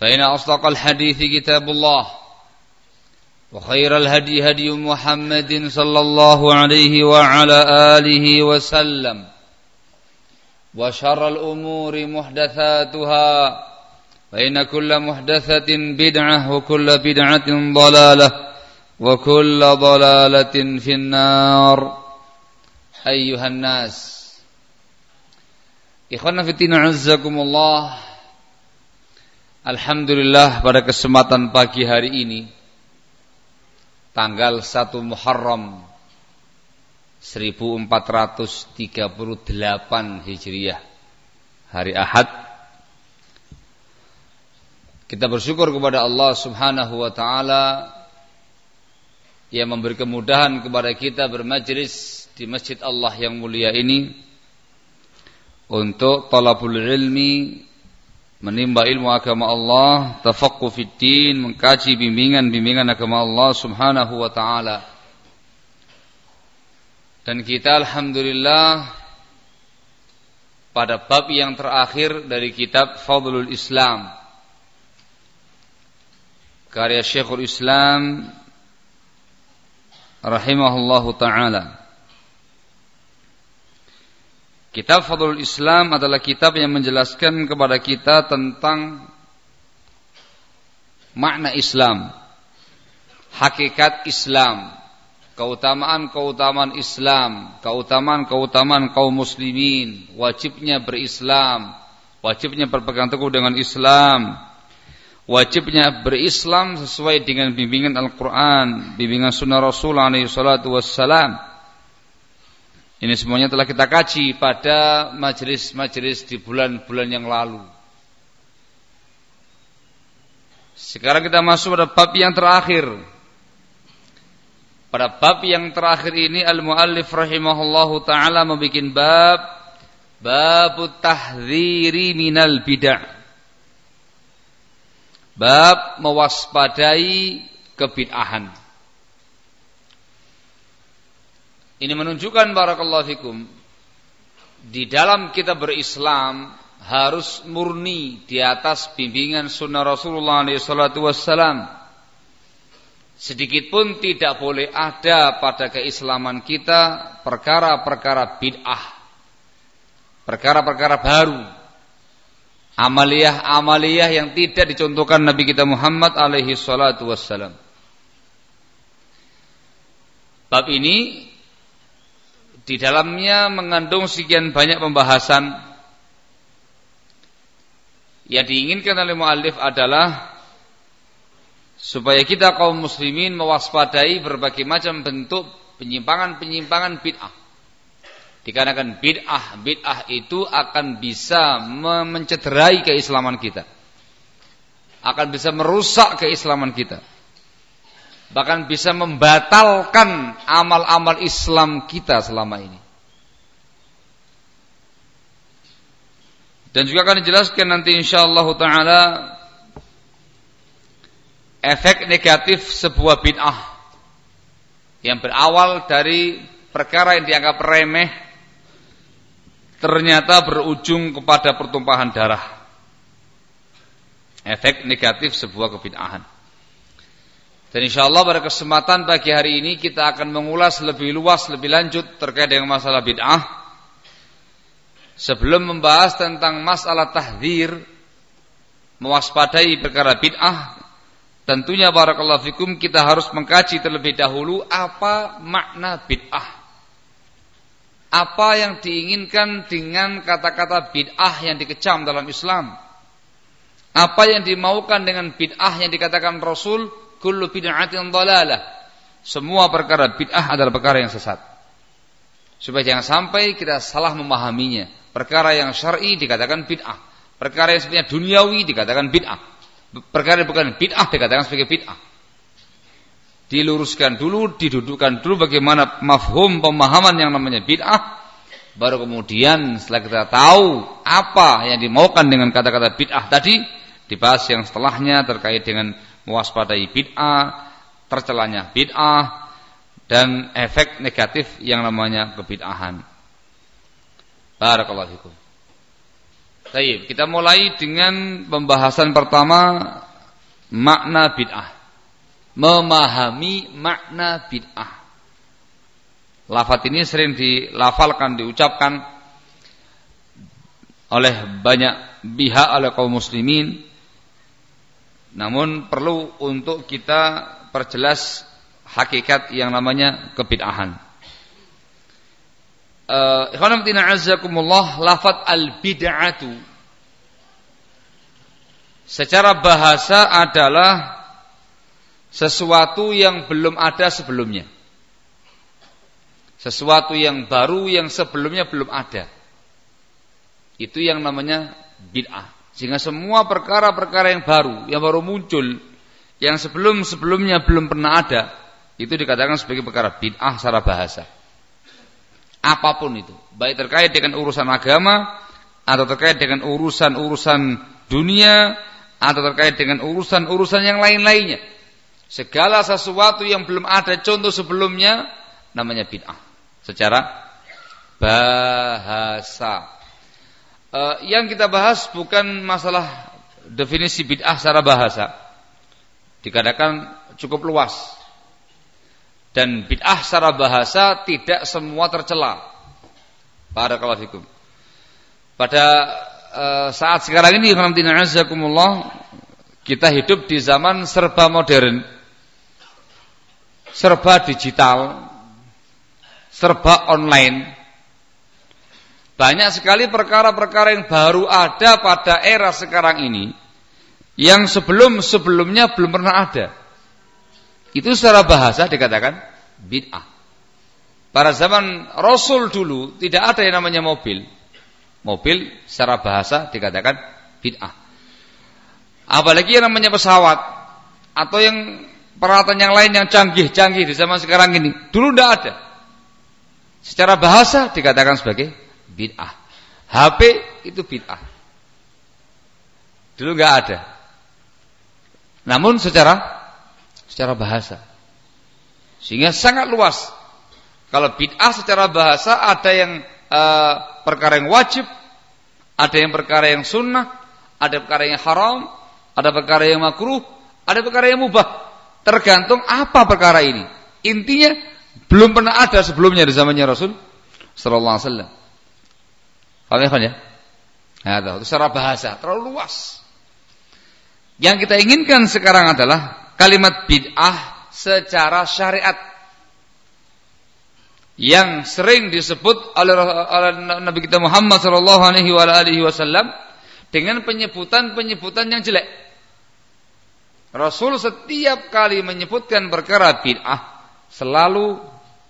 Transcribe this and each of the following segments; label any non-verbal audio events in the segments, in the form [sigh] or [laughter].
فإن أصدق الحديث كتاب الله وخير الهدي هدي محمد صلى الله عليه وعلى آله وسلم وشر الأمور محدثاتها فإن كل محدثة بدعة وكل بدعة ضلالة وكل ضلالة في النار. أيها الناس إخوانا الدين عزكم الله Alhamdulillah pada kesempatan pagi hari ini tanggal 1 Muharram 1438 Hijriah hari Ahad. Kita bersyukur kepada Allah Subhanahu wa taala yang memberi kemudahan kepada kita bermajlis di masjid Allah yang mulia ini untuk talabul ilmi menimba ilmu agama Allah, tafaqquh fid din, mengkaji bimbingan-bimbingan agama Allah Subhanahu wa taala. Dan kita alhamdulillah pada bab yang terakhir dari kitab Fadlul Islam karya Syekhul Islam rahimahullahu taala. Kitab Fadlul Islam adalah kitab yang menjelaskan kepada kita tentang makna Islam, hakikat Islam, keutamaan-keutamaan Islam, keutamaan-keutamaan kaum muslimin, wajibnya berislam, wajibnya berpegang teguh dengan Islam, wajibnya berislam sesuai dengan bimbingan Al-Quran, bimbingan Sunnah Rasul alaihi salatu wassalam ini semuanya telah kita kaji pada majelis-majelis di bulan-bulan yang lalu. Sekarang kita masuk pada bab yang terakhir. Pada bab yang terakhir ini al-muallif rahimahullahu taala membuat bab bab tahdziri minal bid'ah. Bab mewaspadai kebid'ahan. Ini menunjukkan barakallahu fikum di dalam kita berislam harus murni di atas bimbingan sunnah Rasulullah SAW. Sedikit pun tidak boleh ada pada keislaman kita perkara-perkara bid'ah. Perkara-perkara baru. Amaliyah-amaliyah yang tidak dicontohkan Nabi kita Muhammad alaihi salatu. Bab ini di dalamnya mengandung sekian banyak pembahasan yang diinginkan oleh muallif adalah supaya kita kaum muslimin mewaspadai berbagai macam bentuk penyimpangan-penyimpangan bid'ah. Dikarenakan bid'ah, bid'ah itu akan bisa mencederai keislaman kita. Akan bisa merusak keislaman kita. Bahkan bisa membatalkan amal-amal Islam kita selama ini. Dan juga akan dijelaskan nanti insyaallah taala efek negatif sebuah bid'ah yang berawal dari perkara yang dianggap remeh ternyata berujung kepada pertumpahan darah. Efek negatif sebuah kebid'ahan. Dan insya Allah pada kesempatan pagi hari ini kita akan mengulas lebih luas, lebih lanjut terkait dengan masalah bid'ah. Sebelum membahas tentang masalah tahdir, mewaspadai perkara bid'ah, tentunya barakallahu fikum kita harus mengkaji terlebih dahulu apa makna bid'ah. Apa yang diinginkan dengan kata-kata bid'ah yang dikecam dalam Islam? Apa yang dimaukan dengan bid'ah yang dikatakan Rasul kullu bid'atin dhalalah. Semua perkara bid'ah adalah perkara yang sesat. Supaya jangan sampai kita salah memahaminya. Perkara yang syar'i dikatakan bid'ah. Perkara yang sebenarnya duniawi dikatakan bid'ah. Perkara yang bukan bid'ah dikatakan sebagai bid'ah. Diluruskan dulu, didudukkan dulu bagaimana mafhum pemahaman yang namanya bid'ah. Baru kemudian setelah kita tahu apa yang dimaukan dengan kata-kata bid'ah tadi, dibahas yang setelahnya terkait dengan mewaspadai bid'ah, tercelanya bid'ah dan efek negatif yang namanya kebid'ahan. Barakallahu fikum. Baik, kita mulai dengan pembahasan pertama makna bid'ah. Memahami makna bid'ah. Lafat ini sering dilafalkan, diucapkan oleh banyak pihak oleh kaum muslimin namun perlu untuk kita perjelas hakikat yang namanya kebid'ahan. Uh, Ikhwan azakumullah lafat al-bid'atu secara bahasa adalah sesuatu yang belum ada sebelumnya. Sesuatu yang baru yang sebelumnya belum ada. Itu yang namanya bid'ah. Sehingga semua perkara-perkara yang baru, yang baru muncul, yang sebelum-sebelumnya belum pernah ada, itu dikatakan sebagai perkara bid'ah secara bahasa. Apa pun itu, baik terkait dengan urusan agama, atau terkait dengan urusan-urusan dunia, atau terkait dengan urusan-urusan yang lain-lainnya. Segala sesuatu yang belum ada contoh sebelumnya, namanya bid'ah. Secara bahasa. Uh, yang kita bahas bukan masalah definisi bid'ah secara bahasa. Dikatakan cukup luas. Dan bid'ah secara bahasa tidak semua tercela. Barakallahu Pada uh, saat sekarang ini kita hidup di zaman serba modern. Serba digital. Serba online banyak sekali perkara-perkara yang baru ada pada era sekarang ini yang sebelum-sebelumnya belum pernah ada. Itu secara bahasa dikatakan bid'ah. Pada zaman Rasul dulu tidak ada yang namanya mobil. Mobil secara bahasa dikatakan bid'ah. Apalagi yang namanya pesawat atau yang peralatan yang lain yang canggih-canggih di zaman sekarang ini. Dulu tidak ada. Secara bahasa dikatakan sebagai bid'ah. HP itu bid'ah. Dulu nggak ada. Namun secara secara bahasa. Sehingga sangat luas. Kalau bid'ah secara bahasa ada yang uh, perkara yang wajib, ada yang perkara yang sunnah, ada perkara yang haram, ada perkara yang makruh, ada perkara yang mubah. Tergantung apa perkara ini. Intinya belum pernah ada sebelumnya di zamannya Rasul sallallahu alaihi wasallam. Paham ya? Nah, secara bahasa terlalu luas. Yang kita inginkan sekarang adalah kalimat bid'ah secara syariat yang sering disebut oleh, oleh Nabi kita Muhammad Shallallahu Alaihi Wasallam dengan penyebutan-penyebutan yang jelek. Rasul setiap kali menyebutkan perkara bid'ah selalu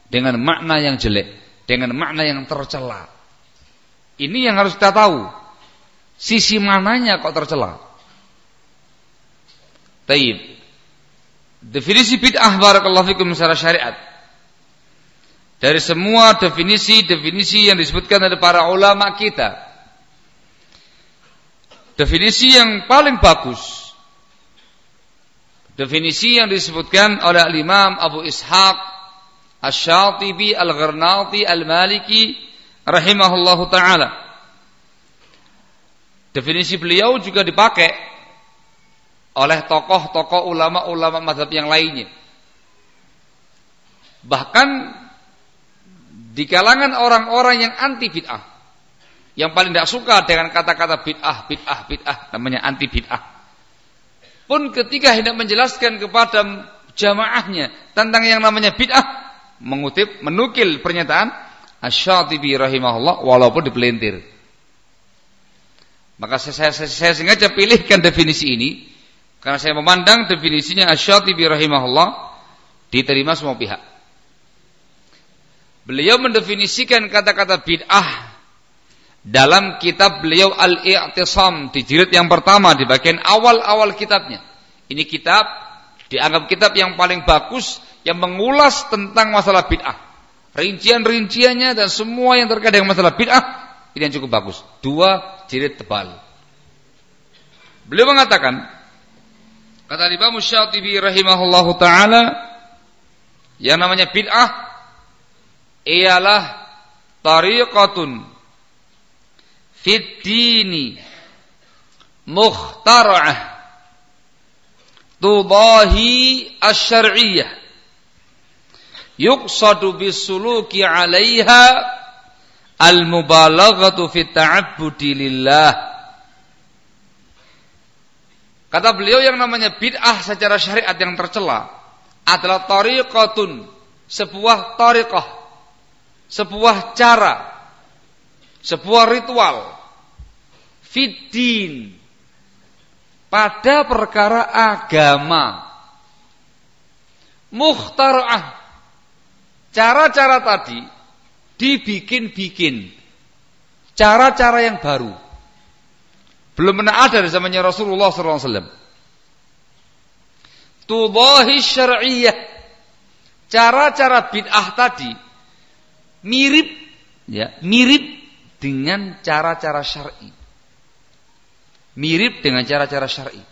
dengan makna yang jelek, dengan makna yang tercela. Ini yang harus kita tahu. Sisi mananya kok tercela. Taib. Definisi bid'ah barakallahu fikum secara syariat. Dari semua definisi-definisi yang disebutkan oleh para ulama kita. Definisi yang paling bagus. Definisi yang disebutkan oleh Imam Abu Ishaq Ash-Shatibi Al-Gharnati Al-Maliki rahimahullahu taala. Definisi beliau juga dipakai oleh tokoh-tokoh ulama-ulama mazhab yang lainnya. Bahkan di kalangan orang-orang yang anti bid'ah, yang paling tidak suka dengan kata-kata bid'ah, bid'ah, bid'ah, namanya anti bid'ah. Pun ketika hendak menjelaskan kepada jamaahnya tentang yang namanya bid'ah, mengutip, menukil pernyataan Asy-Syatibi rahimahullah walaupun dipelintir. Maka saya, saya, saya sengaja pilihkan definisi ini karena saya memandang definisinya Asy-Syatibi rahimahullah diterima semua pihak. Beliau mendefinisikan kata-kata bid'ah dalam kitab beliau Al-I'tisam di jilid yang pertama di bagian awal-awal kitabnya. Ini kitab dianggap kitab yang paling bagus yang mengulas tentang masalah bid'ah rincian-rinciannya dan semua yang terkait dengan masalah bid'ah ini yang cukup bagus. Dua jilid tebal. Beliau mengatakan kata Imam Syatibi rahimahullahu taala yang namanya bid'ah ialah tariqatun fid dini mukhtara'ah tudahi asy-syar'iyyah yuqsadu bisuluki 'alaiha al-mubalaghatu fi ta'abbudi lillah. Kata beliau yang namanya bid'ah secara syariat yang tercela adalah tariqatun, sebuah tariqah, sebuah cara, sebuah ritual fiddin pada perkara agama mukhtara'ah Cara-cara tadi dibikin-bikin. Cara-cara yang baru. Belum pernah ada di zamannya Rasulullah SAW. Tudahi syar'iyah. Cara-cara bid'ah tadi mirip ya, mirip dengan cara-cara syar'i. Mirip dengan cara-cara syar'i.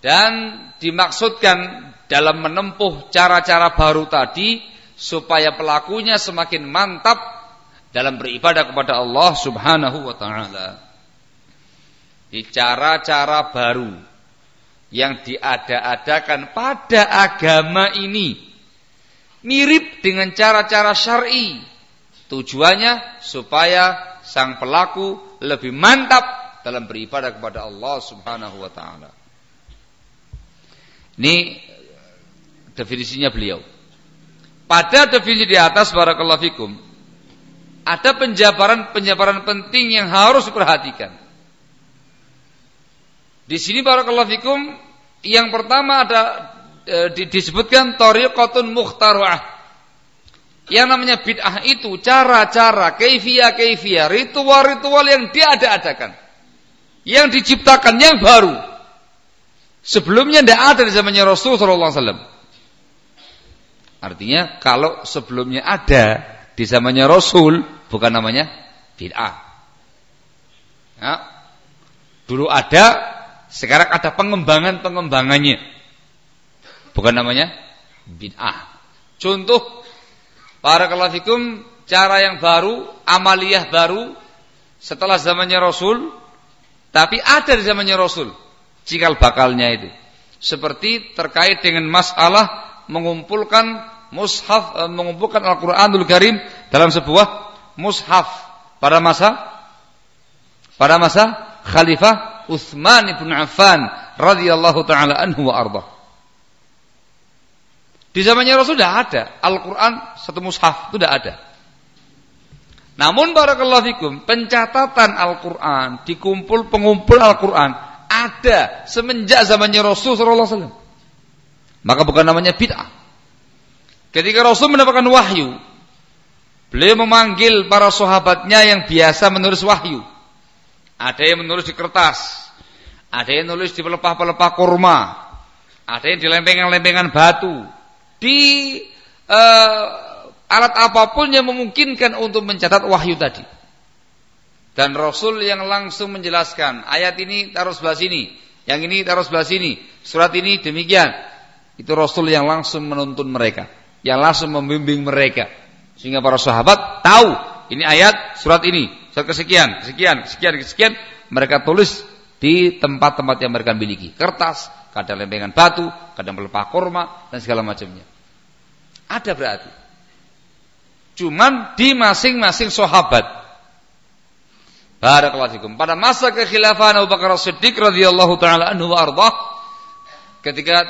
Dan dimaksudkan dalam menempuh cara-cara baru tadi supaya pelakunya semakin mantap dalam beribadah kepada Allah Subhanahu wa taala. Di cara-cara baru yang diada-adakan pada agama ini mirip dengan cara-cara syar'i. Tujuannya supaya sang pelaku lebih mantap dalam beribadah kepada Allah Subhanahu wa taala. Ini definisinya beliau. Pada definisi di atas barakallahu fikum ada penjabaran-penjabaran penting yang harus diperhatikan. Di sini barakallahu fikum yang pertama ada e, disebutkan tariqatun mukhtara'ah. Yang namanya bid'ah itu cara-cara, kaifiyah-kaifiyah, ritual-ritual yang diada-adakan. Yang diciptakan yang baru. Sebelumnya tidak ada di zamannya Rasul sallallahu alaihi wasallam. Artinya kalau sebelumnya ada di zamannya Rasul bukan namanya bid'ah. Ya. Dulu ada, sekarang ada pengembangan-pengembangannya. Bukan namanya bid'ah. Contoh para kalafikum cara yang baru, amaliyah baru setelah zamannya Rasul, tapi ada di zamannya Rasul. Cikal bakalnya itu. Seperti terkait dengan masalah mengumpulkan mushaf e, mengumpulkan Al-Qur'anul Karim dalam sebuah mushaf pada masa pada masa Khalifah Utsman bin Affan radhiyallahu taala anhu wa arda. Di zamannya Rasul sudah ada Al-Qur'an satu mushaf itu sudah ada. Namun barakallahu fikum, pencatatan Al-Qur'an, dikumpul pengumpul Al-Qur'an ada semenjak zamannya Rasul sallallahu alaihi wasallam. Maka bukan namanya bid'ah. Ketika Rasul mendapatkan wahyu Beliau memanggil para sahabatnya yang biasa menulis wahyu. Ada yang menulis di kertas, ada yang menulis di pelepah-pelepah kurma, ada yang di lempengan-lempengan batu, di uh, alat apa pun yang memungkinkan untuk mencatat wahyu tadi. Dan Rasul yang langsung menjelaskan, ayat ini taruh sebelah sini, yang ini taruh sebelah sini, surat ini demikian. Itu Rasul yang langsung menuntun mereka, yang langsung membimbing mereka. Sehingga para sahabat tahu ini ayat surat ini, surat kesekian, kesekian, kesekian, kesekian, mereka tulis di tempat-tempat yang mereka miliki. Kertas, kadang lempengan batu, kadang pelepah kurma dan segala macamnya. Ada berarti. Cuman di masing-masing sahabat. Barakallahu. Pada masa kekhilafan Abu Bakar Siddiq radhiyallahu taala anhu wa ketika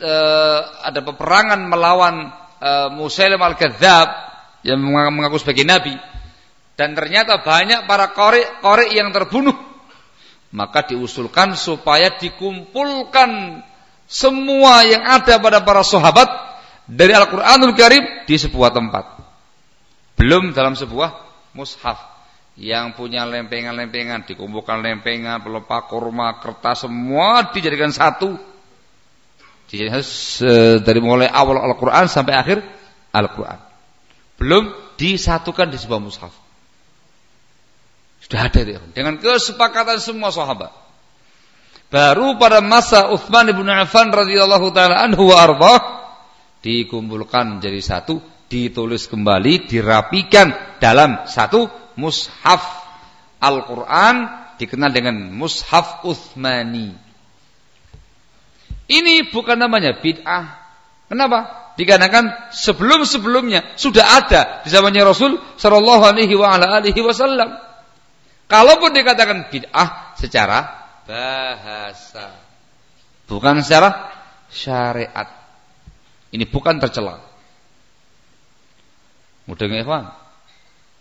uh, ada peperangan melawan uh, Musailim al-Kadzab yang mengaku sebagai nabi dan ternyata banyak para korek-korek yang terbunuh. Maka diusulkan supaya dikumpulkan semua yang ada pada para sahabat dari Al-Qur'anul Karim di sebuah tempat. Belum dalam sebuah mushaf. Yang punya lempengan-lempengan dikumpulkan lempengan pelepah kurma kertas semua dijadikan satu dijadikan dari mulai awal Al-Quran sampai akhir Al-Quran belum disatukan di sebuah mushaf. Sudah ada itu. Dengan kesepakatan semua sahabat. Baru pada masa Uthman ibn Affan radhiyallahu taala anhu wa arba dikumpulkan jadi satu, ditulis kembali, dirapikan dalam satu mushaf Al-Qur'an dikenal dengan mushaf Uthmani. Ini bukan namanya bid'ah. Kenapa? dikarenakan sebelum-sebelumnya sudah ada di zamannya Rasul sallallahu alaihi wasallam. Kalaupun dikatakan bid'ah secara bahasa, bukan secara syariat. Ini bukan tercela. Mudah ikhwan.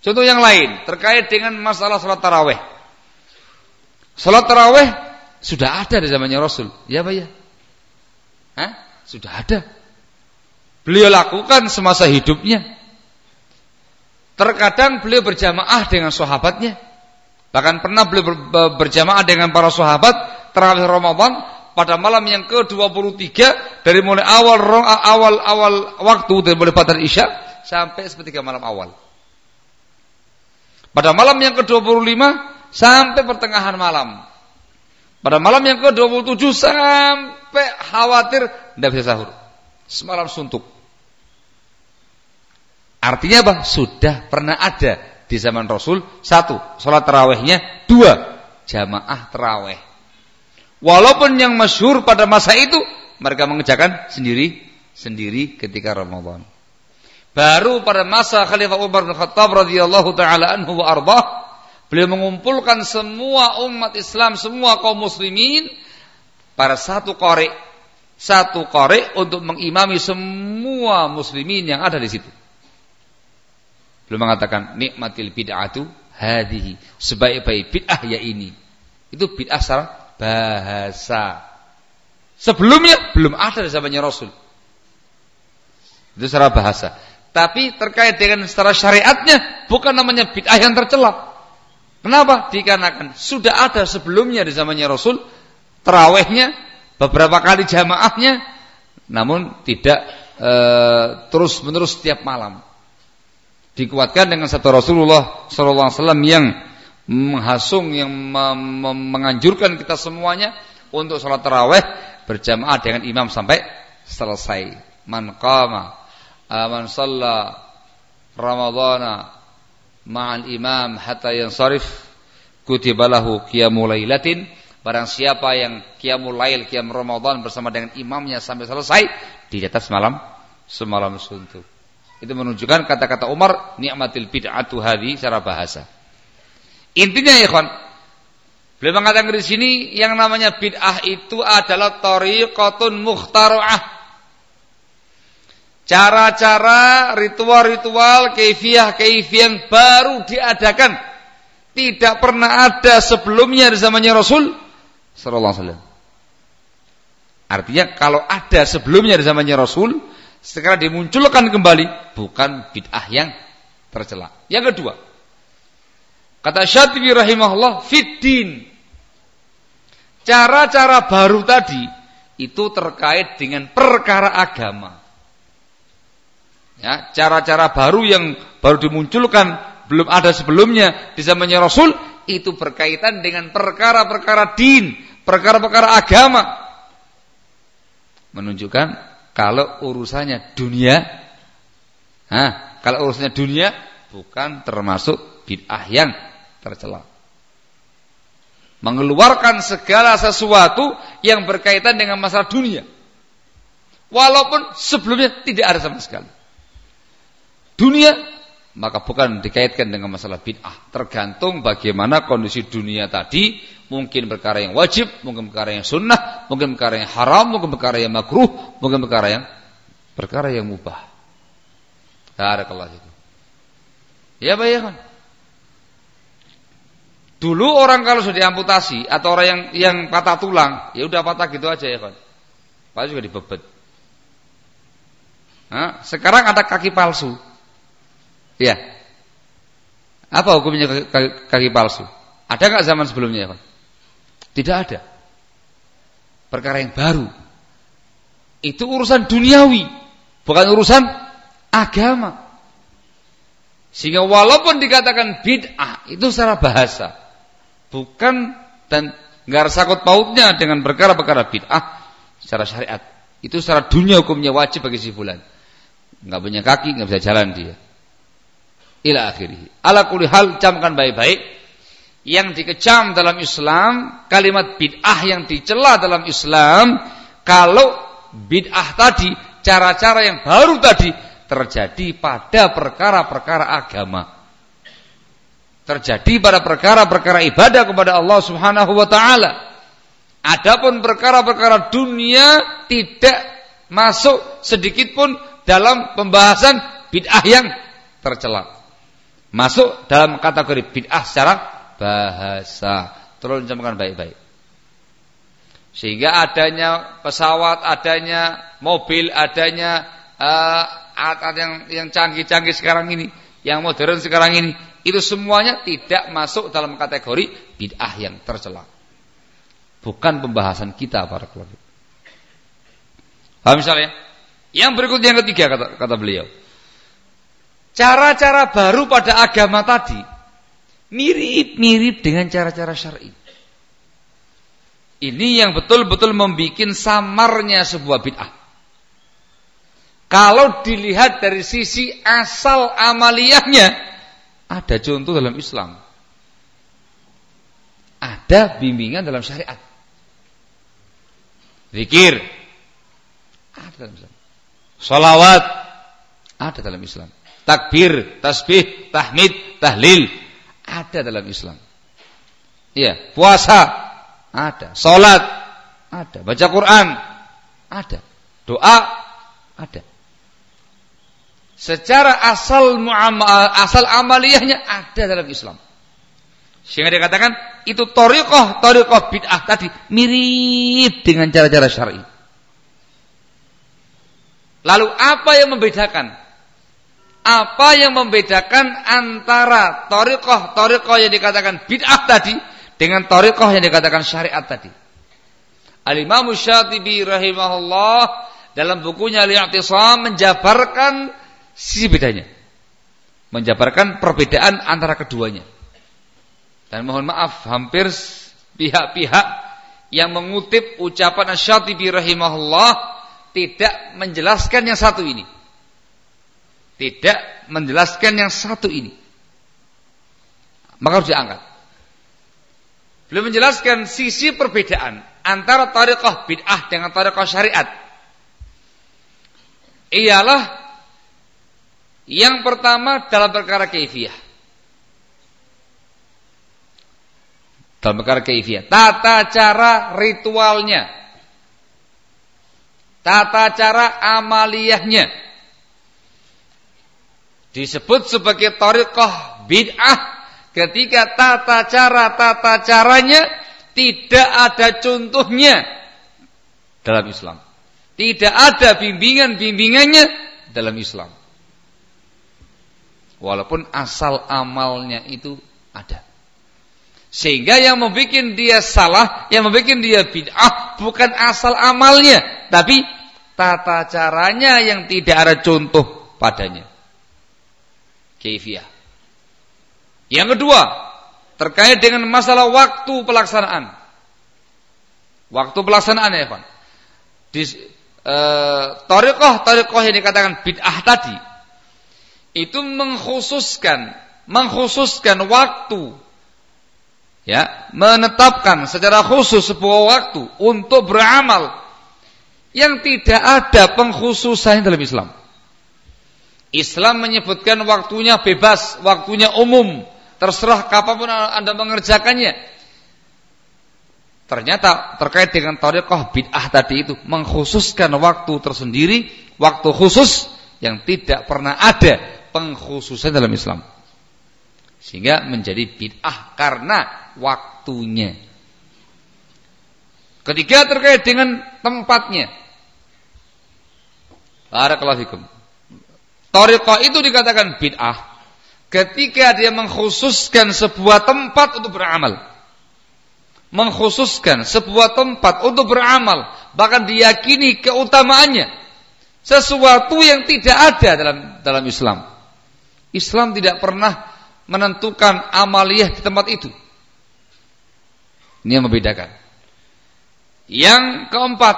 Contoh yang lain terkait dengan masalah salat taraweh. Salat taraweh sudah ada di zamannya Rasul, ya Pak ya? Hah? Sudah ada beliau lakukan semasa hidupnya. Terkadang beliau berjamaah dengan sahabatnya. Bahkan pernah beliau berjamaah dengan para sahabat terawih Ramadan pada malam yang ke-23 dari mulai awal awal awal waktu dari mulai pada Isya sampai sepertiga malam awal. Pada malam yang ke-25 sampai pertengahan malam. Pada malam yang ke-27 sampai khawatir tidak bisa sahur. Semalam suntuk. Artinya apa? Sudah pernah ada di zaman Rasul. Satu, sholat terawihnya. Dua, jamaah terawih. Walaupun yang masyhur pada masa itu mereka mengerjakan sendiri sendiri ketika Ramadan. Baru pada masa Khalifah Umar bin Khattab radhiyallahu taala anhu wa arbah, beliau mengumpulkan semua umat Islam, semua kaum muslimin pada satu korek, satu korek untuk mengimami semua muslimin yang ada di situ. Belum mengatakan nikmatil bid'atu hadhihi. Sebaik-baik bid'ah ya ini. Itu bid'ah secara bahasa. Sebelumnya belum ada di zamannya Rasul. Itu secara bahasa. Tapi terkait dengan secara syariatnya bukan namanya bid'ah yang tercela. Kenapa? Dikarenakan sudah ada sebelumnya di zamannya Rasul terawihnya beberapa kali jamaahnya namun tidak e, terus menerus setiap malam dikuatkan dengan satu Rasulullah wasallam yang menghasung yang menganjurkan kita semuanya untuk sholat taraweh berjamaah dengan imam sampai selesai. Man qama man shalla ramadhana ma'al imam hatta yansarif kutiba lahu qiyamul lailatin barang siapa yang qiyamul lail qiyam Ramadan bersama dengan imamnya sampai selesai di atas malam semalam suntuk. Itu menunjukkan kata-kata Umar nikmatil bid'atu hadhi secara bahasa. Intinya ya kawan, beliau mengatakan di sini yang namanya bid'ah itu adalah tariqatun mukhtara'ah. Cara-cara, ritual-ritual, kaifiah-kaifiah yang baru diadakan. Tidak pernah ada sebelumnya di zamannya Rasul sallallahu alaihi wasallam. Artinya kalau ada sebelumnya di zamannya Rasul, sekarang dimunculkan kembali bukan bid'ah yang tercela. Yang kedua, kata Syatibi rahimahullah, fiddin. Cara-cara baru tadi itu terkait dengan perkara agama. Ya, cara-cara baru yang baru dimunculkan belum ada sebelumnya di zamannya Rasul itu berkaitan dengan perkara-perkara din, perkara-perkara agama. Menunjukkan kalau urusannya dunia, nah, kalau urusannya dunia bukan termasuk bid'ah yang tercela. Mengeluarkan segala sesuatu yang berkaitan dengan masalah dunia. Walaupun sebelumnya tidak ada sama sekali. Dunia maka bukan dikaitkan dengan masalah bid'ah. Tergantung bagaimana kondisi dunia tadi, mungkin perkara yang wajib, mungkin perkara yang sunnah, mungkin perkara yang haram, mungkin perkara yang makruh, mungkin perkara yang perkara yang mubah. Barakallah itu. Ya bayangkan. Dulu orang kalau sudah diamputasi atau orang yang yang patah tulang, ya udah patah gitu aja ya kan. Patah juga dibebet. Nah, sekarang ada kaki palsu. Ya. Apa hukumnya kaki, palsu? Ada nggak zaman sebelumnya ya? Tidak ada. Perkara yang baru. Itu urusan duniawi, bukan urusan agama. Sehingga walaupun dikatakan bid'ah itu secara bahasa, bukan dan nggak sakut pautnya dengan perkara-perkara bid'ah secara syariat. Itu secara dunia hukumnya wajib bagi si bulan. Nggak punya kaki, nggak bisa jalan dia ila akhirih. Ala kulli hal camkan baik-baik yang dikecam dalam Islam, kalimat bid'ah yang dicela dalam Islam, kalau bid'ah tadi, cara-cara yang baru tadi terjadi pada perkara-perkara agama. Terjadi pada perkara-perkara ibadah kepada Allah Subhanahu wa taala. Adapun perkara-perkara dunia tidak masuk sedikit pun dalam pembahasan bid'ah yang tercela masuk dalam kategori bid'ah secara bahasa. Tolong dicampurkan baik-baik. Sehingga adanya pesawat, adanya mobil, adanya uh, alat yang yang canggih-canggih sekarang ini, yang modern sekarang ini, itu semuanya tidak masuk dalam kategori bid'ah yang tercela. Bukan pembahasan kita para keluarga. Paham misalnya? Yang berikutnya yang ketiga kata, kata beliau. Cara-cara baru pada agama tadi mirip-mirip dengan cara-cara syar'i. Ini yang betul-betul membuat samarnya sebuah bid'ah. Kalau dilihat dari sisi asal amaliyahnya, ada contoh dalam Islam. Ada bimbingan dalam syariat. Zikir. Ada dalam Islam. Salawat. Ada dalam Islam takbir, tasbih, tahmid, tahlil. Ada dalam Islam. Iya, puasa. Ada, salat ada, baca Quran. Ada, doa. Ada. Secara asal muamal, asal amaliyahnya ada dalam Islam. Sehingga dikatakan itu torikoh, torikoh bid'ah tadi mirip dengan cara-cara syar'i. Lalu apa yang membedakan apa yang membedakan antara torikoh torikoh yang dikatakan bid'ah tadi dengan torikoh yang dikatakan syariat tadi. Al-Imam Syatibi rahimahullah dalam bukunya Al-I'tisam menjabarkan sisi bedanya. Menjabarkan perbedaan antara keduanya. Dan mohon maaf hampir pihak-pihak yang mengutip ucapan Syatibi rahimahullah tidak menjelaskan yang satu ini tidak menjelaskan yang satu ini. Maka harus diangkat. Belum menjelaskan sisi perbedaan antara tariqah bid'ah dengan tariqah syariat. Ialah yang pertama dalam perkara keifiyah. Dalam perkara keifiyah. Tata cara ritualnya. Tata cara amaliyahnya disebut sebagai tariqah bid'ah ketika tata cara tata caranya tidak ada contohnya dalam Islam. Tidak ada bimbingan-bimbingannya dalam Islam. walaupun asal amalnya itu ada. Sehingga yang membuat dia salah, yang membuat dia bid'ah bukan asal amalnya, tapi tata caranya yang tidak ada contoh padanya. Kaifiyah. Yang kedua, terkait dengan masalah waktu pelaksanaan. Waktu pelaksanaan ya, Pak. Di eh, torikoh-torikoh yang dikatakan bid'ah tadi itu mengkhususkan mengkhususkan waktu ya menetapkan secara khusus sebuah waktu untuk beramal yang tidak ada pengkhususan dalam Islam. Islam menyebutkan waktunya bebas, waktunya umum, terserah kapan pun Anda mengerjakannya. Ternyata terkait dengan tariqah bid'ah tadi itu mengkhususkan waktu tersendiri, waktu khusus yang tidak pernah ada pengkhususan dalam Islam. Sehingga menjadi bid'ah karena waktunya. Ketiga terkait dengan tempatnya. Barakallahu fikum. Tariqah itu dikatakan bid'ah ketika dia mengkhususkan sebuah tempat untuk beramal. Mengkhususkan sebuah tempat untuk beramal, bahkan diyakini keutamaannya sesuatu yang tidak ada dalam dalam Islam. Islam tidak pernah menentukan amaliyah di tempat itu. Ini yang membedakan. Yang keempat,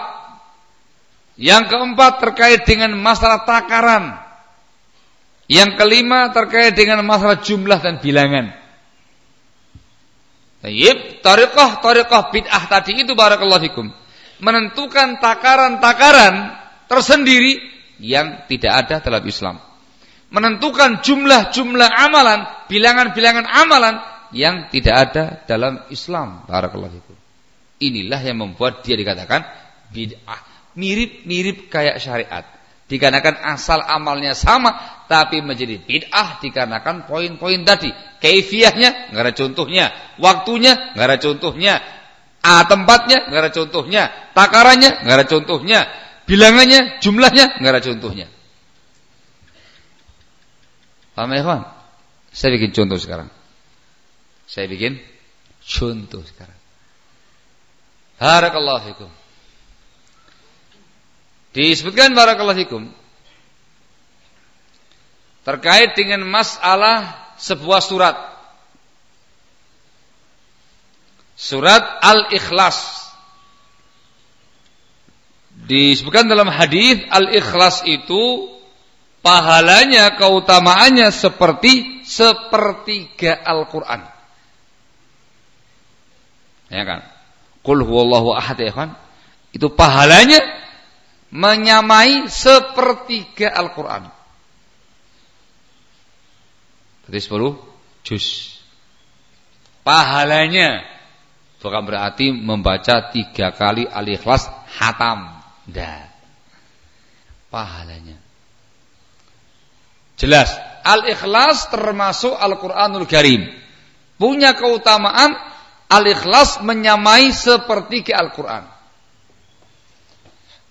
yang keempat terkait dengan masalah takaran. Yang kelima terkait dengan masalah jumlah dan bilangan. Tayyib, tariqah, tariqah bid'ah tadi itu barakallahu fikum. Menentukan takaran-takaran tersendiri yang tidak ada dalam Islam. Menentukan jumlah-jumlah amalan, bilangan-bilangan amalan yang tidak ada dalam Islam. Barakallahu fikum. Inilah yang membuat dia dikatakan bid'ah. Mirip-mirip kayak syariat. Dikarenakan asal amalnya sama tapi menjadi bid'ah dikarenakan poin-poin tadi. Kaifiahnya enggak ada contohnya, waktunya enggak ada contohnya, a tempatnya enggak ada contohnya, takarannya enggak ada contohnya, bilangannya, jumlahnya enggak ada contohnya. Paham ya? Saya bikin contoh sekarang. Saya bikin contoh sekarang. Barakallahu fikum. Disebutkan barakallahu fikum terkait dengan masalah sebuah surat. Surat Al-Ikhlas. Disebutkan dalam hadis Al-Ikhlas itu pahalanya keutamaannya seperti sepertiga Al-Qur'an. Ya kan? Qul huwallahu ahad ya kan? Itu pahalanya menyamai sepertiga Al-Qur'an. Berarti 10 juz. Pahalanya bukan berarti membaca tiga kali al-ikhlas hatam. Dah. Pahalanya. Jelas, al-ikhlas termasuk Al-Qur'anul Karim. Punya keutamaan Al-Ikhlas menyamai seperti ke Al-Quran.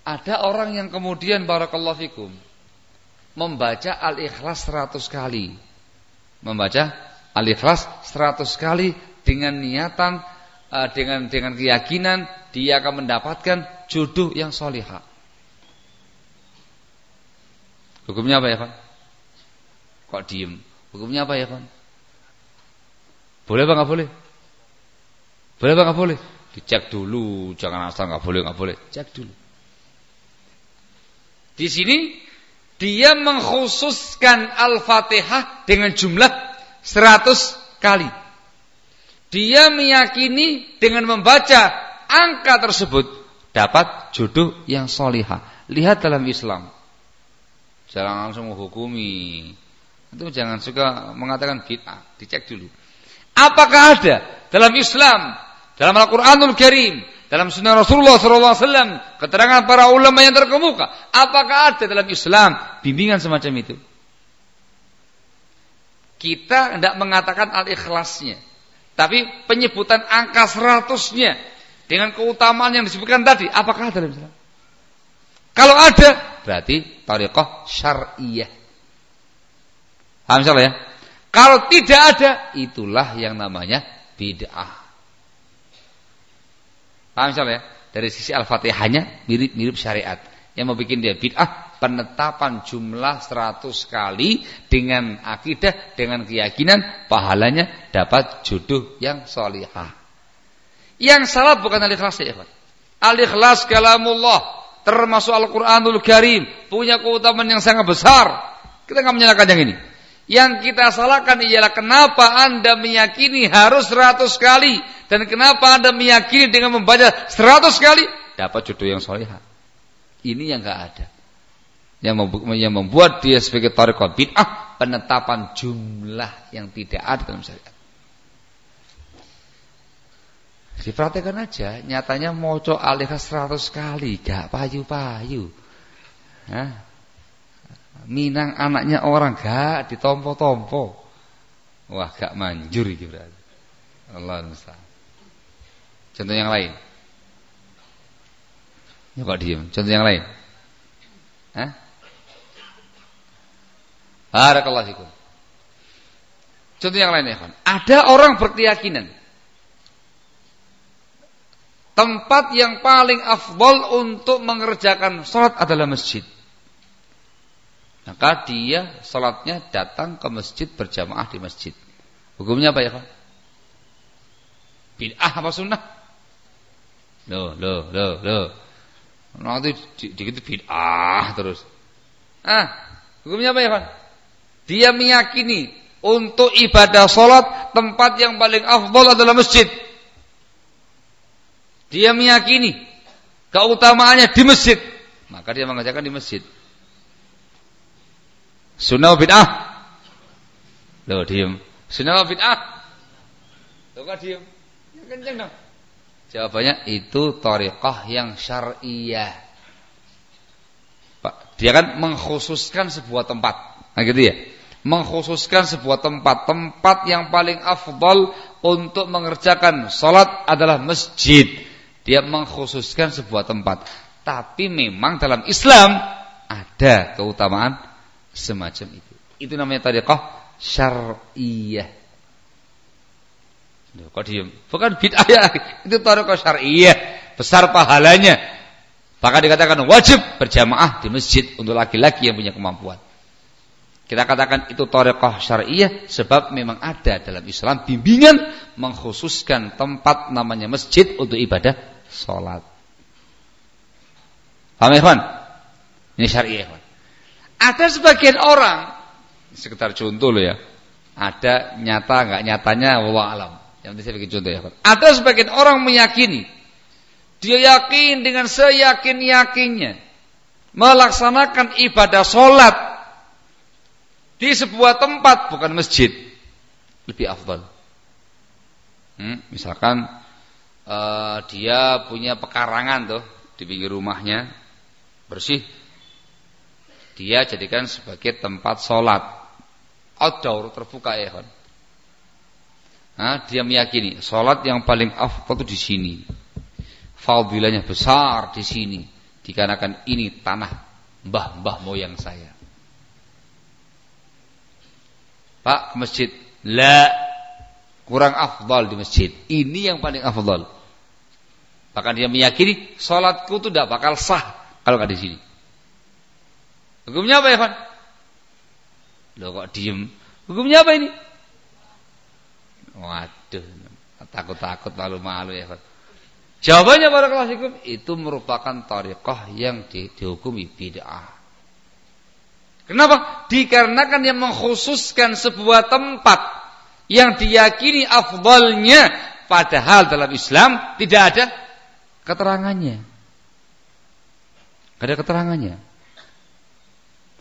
Ada orang yang kemudian barakallahu fikum membaca Al-Ikhlas seratus kali. Membaca Al-Ikhlas seratus kali dengan niatan eh, dengan dengan keyakinan dia akan mendapatkan jodoh yang solihah. Hukumnya apa ya, Pak? Kok diem? Hukumnya apa ya, Pak? Boleh apa nggak boleh? Boleh apa nggak boleh? Dicek dulu, jangan asal nggak boleh nggak boleh. Cek dulu. Di sini dia mengkhususkan Al-Fatihah dengan jumlah 100 kali. Dia meyakini dengan membaca angka tersebut dapat jodoh yang solihah. Lihat dalam Islam. Jangan langsung menghukumi. Itu jangan suka mengatakan bid'ah. Dicek dulu. Apakah ada dalam Islam dalam Al-Quranul Karim, dalam sunnah Rasulullah SAW, keterangan para ulama yang terkemuka, apakah ada dalam Islam bimbingan semacam itu? Kita tidak mengatakan al-ikhlasnya, tapi penyebutan angka seratusnya dengan keutamaan yang disebutkan tadi, apakah ada dalam Islam? Kalau ada, berarti tariqah syariah. Salah ya? Kalau tidak ada, itulah yang namanya bid'ah. Paham salah ya? Dari sisi Al-Fatihahnya mirip-mirip syariat. Yang mau bikin dia bid'ah, penetapan jumlah 100 kali dengan akidah, dengan keyakinan, pahalanya dapat jodoh yang solihah. Yang salah bukan al-ikhlas ya, Al-ikhlas kalamullah, termasuk Al-Qur'anul Karim, punya keutamaan yang sangat besar. Kita nggak menyalahkan yang ini. Yang kita salahkan ialah kenapa Anda meyakini harus 100 kali dan kenapa Anda meyakini dengan membaca 100 kali dapat jodoh yang solehah. Ini yang enggak ada. Yang membuat dia sebagai tariqah bid'ah penetapan jumlah yang tidak ada dalam syariat. Diperhatikan aja, nyatanya moco alih 100 kali, gak payu-payu. Hah? Minang anaknya orang gak ditompo-tompo. Wah, gak manjur gitu berarti. Allah musta'an. Contoh yang lain. Coba diem. Contoh yang lain. Hah? Barakallahu fikum. Contoh yang lain ya, kan. Ada orang berkeyakinan tempat yang paling afdol untuk mengerjakan sholat adalah masjid. Maka dia sholatnya datang ke masjid berjamaah di masjid. Hukumnya apa ya Pak? Bid'ah apa sunnah? Loh, loh, loh, loh. Nanti dikit bid'ah terus. Ah, hukumnya apa ya Pak? Dia meyakini untuk ibadah sholat tempat yang paling afdol adalah masjid. Dia meyakini keutamaannya di masjid. Maka dia mengerjakan di masjid. Sunnah bid'ah? Loh, diem. Sunnah bid'ah? Loh, kok diem? Ya kenceng dong. Jawabannya itu tariqah yang syariah. Pak, dia kan mengkhususkan sebuah tempat. Nah gitu ya. Mengkhususkan sebuah tempat, tempat yang paling afdal untuk mengerjakan salat adalah masjid. Dia mengkhususkan sebuah tempat. Tapi memang dalam Islam ada keutamaan semacam itu. Itu namanya tariqah syar'iyah. Kok diem? Bukan bid'ah ya, itu tariqah syar'iyah, besar pahalanya. Bahkan dikatakan wajib berjamaah di masjid untuk laki-laki yang punya kemampuan. Kita katakan itu tariqah syar'iyah sebab memang ada dalam Islam bimbingan mengkhususkan tempat namanya masjid untuk ibadah salat. Paham ya, Ini syariah, ada sebagian orang, sekitar contoh loh ya, ada nyata nggak nyatanya wallah alam. Yang penting saya bikin contoh ya. Ada sebagian orang meyakini, dia yakin dengan seyakin yakinnya melaksanakan ibadah sholat di sebuah tempat bukan masjid lebih afdal. Hmm, misalkan uh, dia punya pekarangan tuh di pinggir rumahnya bersih dia jadikan sebagai tempat sholat. Outdoor terbuka ya nah, dia meyakini sholat yang paling afdal itu di sini. Fadilahnya besar di sini. Dikarenakan ini tanah mbah-mbah moyang saya. Pak masjid. La kurang afdal di masjid. Ini yang paling afdal bahkan dia meyakini sholatku itu tidak bakal sah kalau nggak di sini Hukumnya apa ya, Pak? Loh kok diem? Hukumnya apa ini? Waduh, takut-takut malu-malu ya, Pak. Jawabannya para hukum itu merupakan tariqah yang di, dihukumi bid'ah. Kenapa? Dikarenakan yang mengkhususkan sebuah tempat yang diyakini afdalnya padahal dalam Islam tidak ada keterangannya. Tidak ada keterangannya.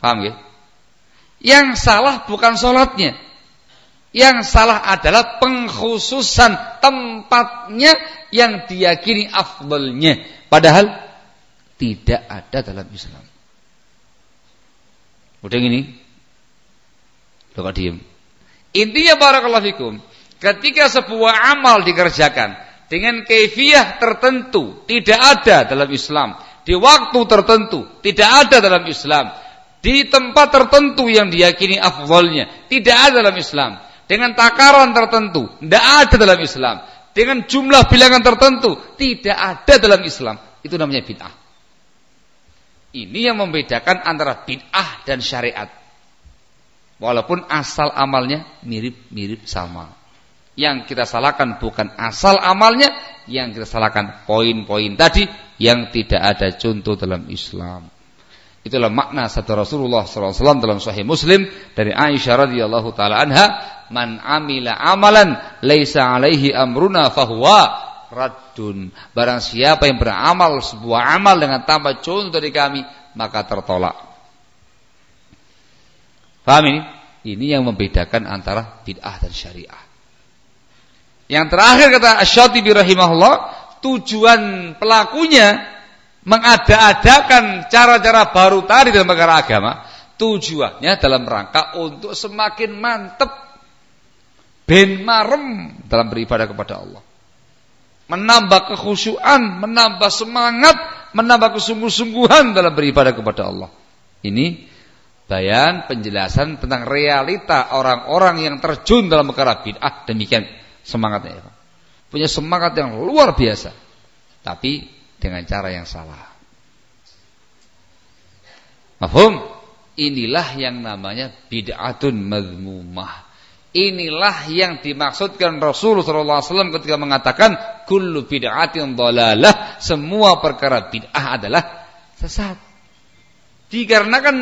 Paham ya? Yang salah bukan sholatnya. Yang salah adalah pengkhususan tempatnya yang diyakini afdalnya. Padahal tidak ada dalam Islam. Udah gini? Loh diem. Intinya barakallahu fikum. Ketika sebuah amal dikerjakan dengan kefiah tertentu tidak ada dalam Islam di waktu tertentu tidak ada dalam Islam di tempat tertentu yang diyakini afdolnya. Tidak ada dalam Islam. Dengan takaran tertentu. Tidak ada dalam Islam. Dengan jumlah bilangan tertentu. Tidak ada dalam Islam. Itu namanya bid'ah. Ini yang membedakan antara bid'ah dan syariat. Walaupun asal amalnya mirip-mirip sama. Yang kita salahkan bukan asal amalnya, yang kita salahkan poin-poin tadi yang tidak ada contoh dalam Islam. Itulah makna satu Rasulullah SAW dalam Sahih Muslim dari Aisyah radhiyallahu taala anha, "Man amila amalan laisa alaihi amruna fahuwa raddun." Barang siapa yang beramal sebuah amal dengan tanpa contoh dari kami, maka tertolak. Paham ini? Ini yang membedakan antara bid'ah dan syariah. Yang terakhir kata Asy-Syatibi rahimahullah, tujuan pelakunya mengada-adakan cara-cara baru tadi dalam perkara agama tujuannya dalam rangka untuk semakin mantep ben marem dalam beribadah kepada Allah. Menambah kekhusyuan menambah semangat menambah kesungguh-sungguhan dalam beribadah kepada Allah. Ini bayan penjelasan tentang realita orang-orang yang terjun dalam perkara bid'ah. Demikian semangatnya ya punya semangat yang luar biasa. Tapi dengan cara yang salah. Mahfum? Inilah yang namanya bid'atun mazmumah. Inilah yang dimaksudkan Rasulullah SAW ketika mengatakan kullu bid'atin dhalalah, semua perkara bid'ah adalah sesat. Dikarenakan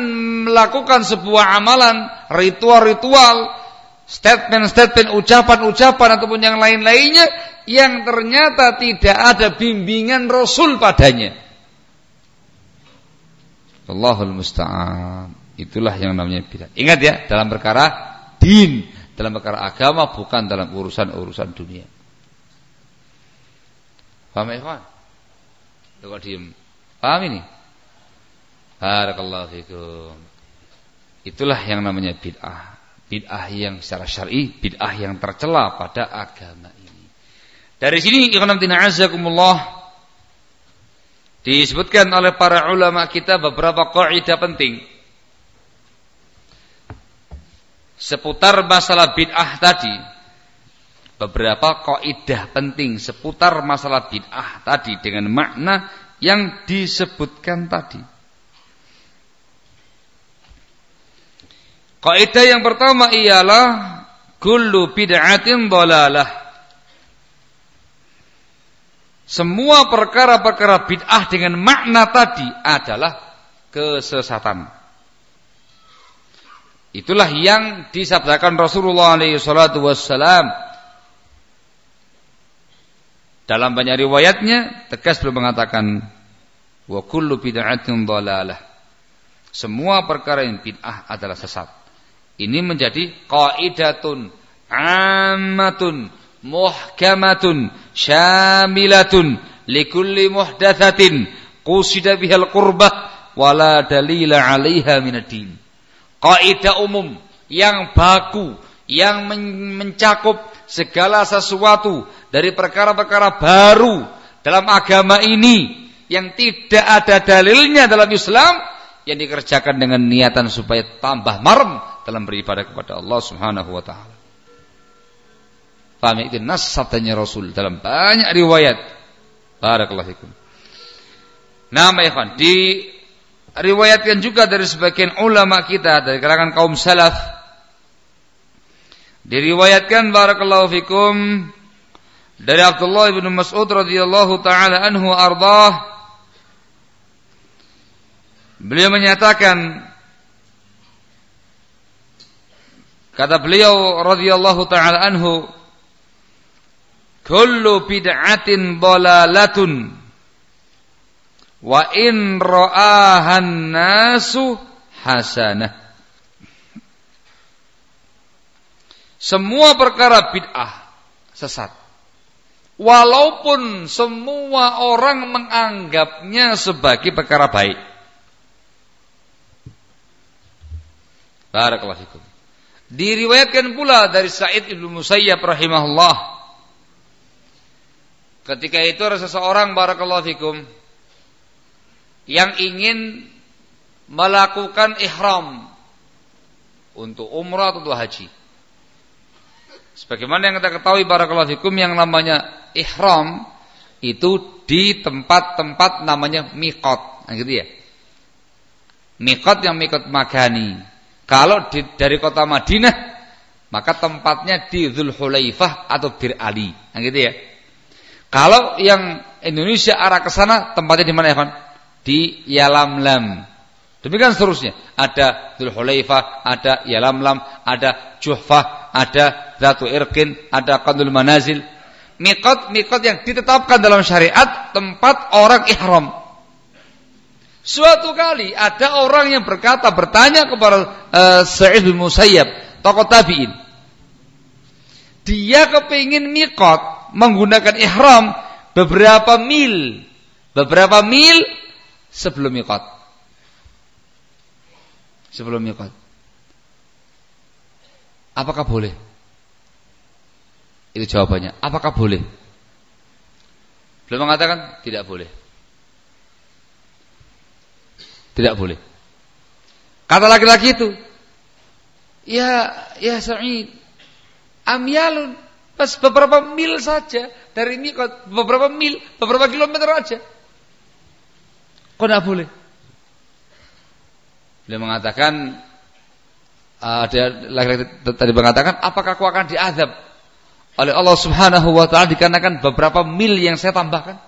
melakukan sebuah amalan, ritual-ritual, statement-statement, ucapan-ucapan ataupun yang lain-lainnya yang ternyata tidak ada bimbingan Rasul padanya. Allahul musta'an. Itulah yang namanya bidah. Ingat ya, dalam perkara din, dalam perkara agama bukan dalam urusan-urusan dunia. Paham ya, kawan? Kok diem? Paham ini? Barakallahu. Itulah yang namanya bid'ah. Bid'ah yang secara syar'i, bid'ah yang tercela pada agama ini. Dari sini ikhwan azakumullah disebutkan oleh para ulama kita beberapa kaidah penting seputar masalah bid'ah tadi. Beberapa kaidah penting seputar masalah bid'ah tadi dengan makna yang disebutkan tadi. Kaidah yang pertama ialah kullu bid'atin dhalalah. Semua perkara-perkara bid'ah dengan makna tadi adalah kesesatan. Itulah yang disabdakan Rasulullah SAW. Dalam banyak riwayatnya tegas belum mengatakan wa kullu bid'atin dhalalah. Semua perkara yang bid'ah adalah sesat. Ini menjadi qaidatun ammatun muhkamatun syamilatun likulli muhdatsatin qusida bihal qurbah wala dalila 'alaiha minad-din. Kaidah umum yang baku yang mencakup segala sesuatu dari perkara-perkara baru dalam agama ini yang tidak ada dalilnya dalam Islam yang dikerjakan dengan niatan supaya tambah marem dalam beribadah kepada Allah Subhanahu wa taala. Paham itu nas sabdanya Rasul dalam banyak riwayat. Barakallahu fikum. Nama ikhwan di riwayatkan juga dari sebagian ulama kita dari kalangan kaum salaf diriwayatkan barakallahu fikum dari Abdullah bin Mas'ud radhiyallahu taala anhu ardah beliau menyatakan kata beliau radhiyallahu taala anhu kullu bid'atin dalalatun. Wa in ra'ahan nasu hasanah. Semua perkara bid'ah sesat. Walaupun semua orang menganggapnya sebagai perkara baik. Barakallahu fikum. Diriwayatkan pula dari Sa'id Ibnu Musayyab rahimahullah Ketika itu ada seseorang barakallahu fikum yang ingin melakukan ihram untuk umrah atau haji. Sebagaimana yang kita ketahui para fikum yang namanya ihram itu di tempat-tempat namanya mikot, nah, gitu ya. Mikot yang mikot magani. Kalau di, dari kota Madinah maka tempatnya di Zulhulaifah atau Bir Ali, nah, gitu ya. Kalau yang Indonesia arah ke sana tempatnya di mana ya, Di Yalamlam. Demikian seterusnya. Ada Dzulhulaifah, ada Yalamlam, ada Juhfah, ada Zatu Irqin, ada Qandul Manazil. Mikot-mikot yang ditetapkan dalam syariat tempat orang ihram. Suatu kali ada orang yang berkata bertanya kepada uh, Sa'id bin Musayyab, tokoh tabi'in. Dia kepingin mikot menggunakan ihram beberapa mil, beberapa mil sebelum mikot sebelum miqat. Apakah boleh? Itu jawabannya. Apakah boleh? Belum mengatakan tidak boleh. Tidak boleh. Kata laki-laki itu, ya ya Sa'id, amyalun pas beberapa mil saja dari mikot, beberapa mil, beberapa kilometer aja. Kok tidak boleh? Beliau mengatakan uh, dia laki-laki tadi mengatakan apakah aku akan diazab oleh Allah Subhanahu wa taala dikarenakan beberapa mil yang saya tambahkan?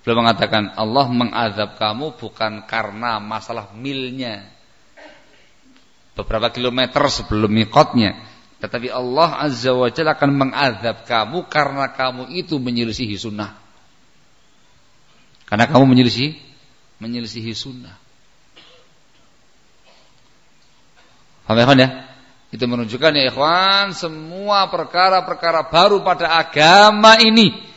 Beliau mengatakan Allah mengazab kamu bukan karena masalah milnya. Beberapa kilometer sebelum mikotnya. Tetapi Allah Azza wa Jalla akan mengazab kamu karena kamu itu menyelisihi sunnah. Karena kamu menyelisihi menyelisihi sunnah. Paham ya, ya? Itu menunjukkan ya ikhwan semua perkara-perkara baru pada agama ini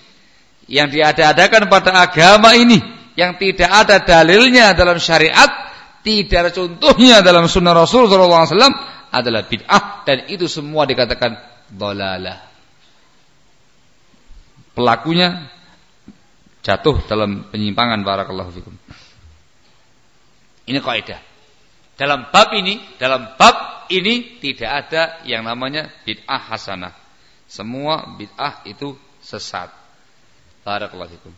yang diada-adakan pada agama ini yang tidak ada dalilnya dalam syariat, tidak ada contohnya dalam sunnah Rasul SAW adalah bid'ah dan itu semua dikatakan dolalah. Pelakunya jatuh dalam penyimpangan barakallahu fikum. Ini kaidah. Dalam bab ini, dalam bab ini tidak ada yang namanya bid'ah hasanah. Semua bid'ah itu sesat. Barakallahu fikum.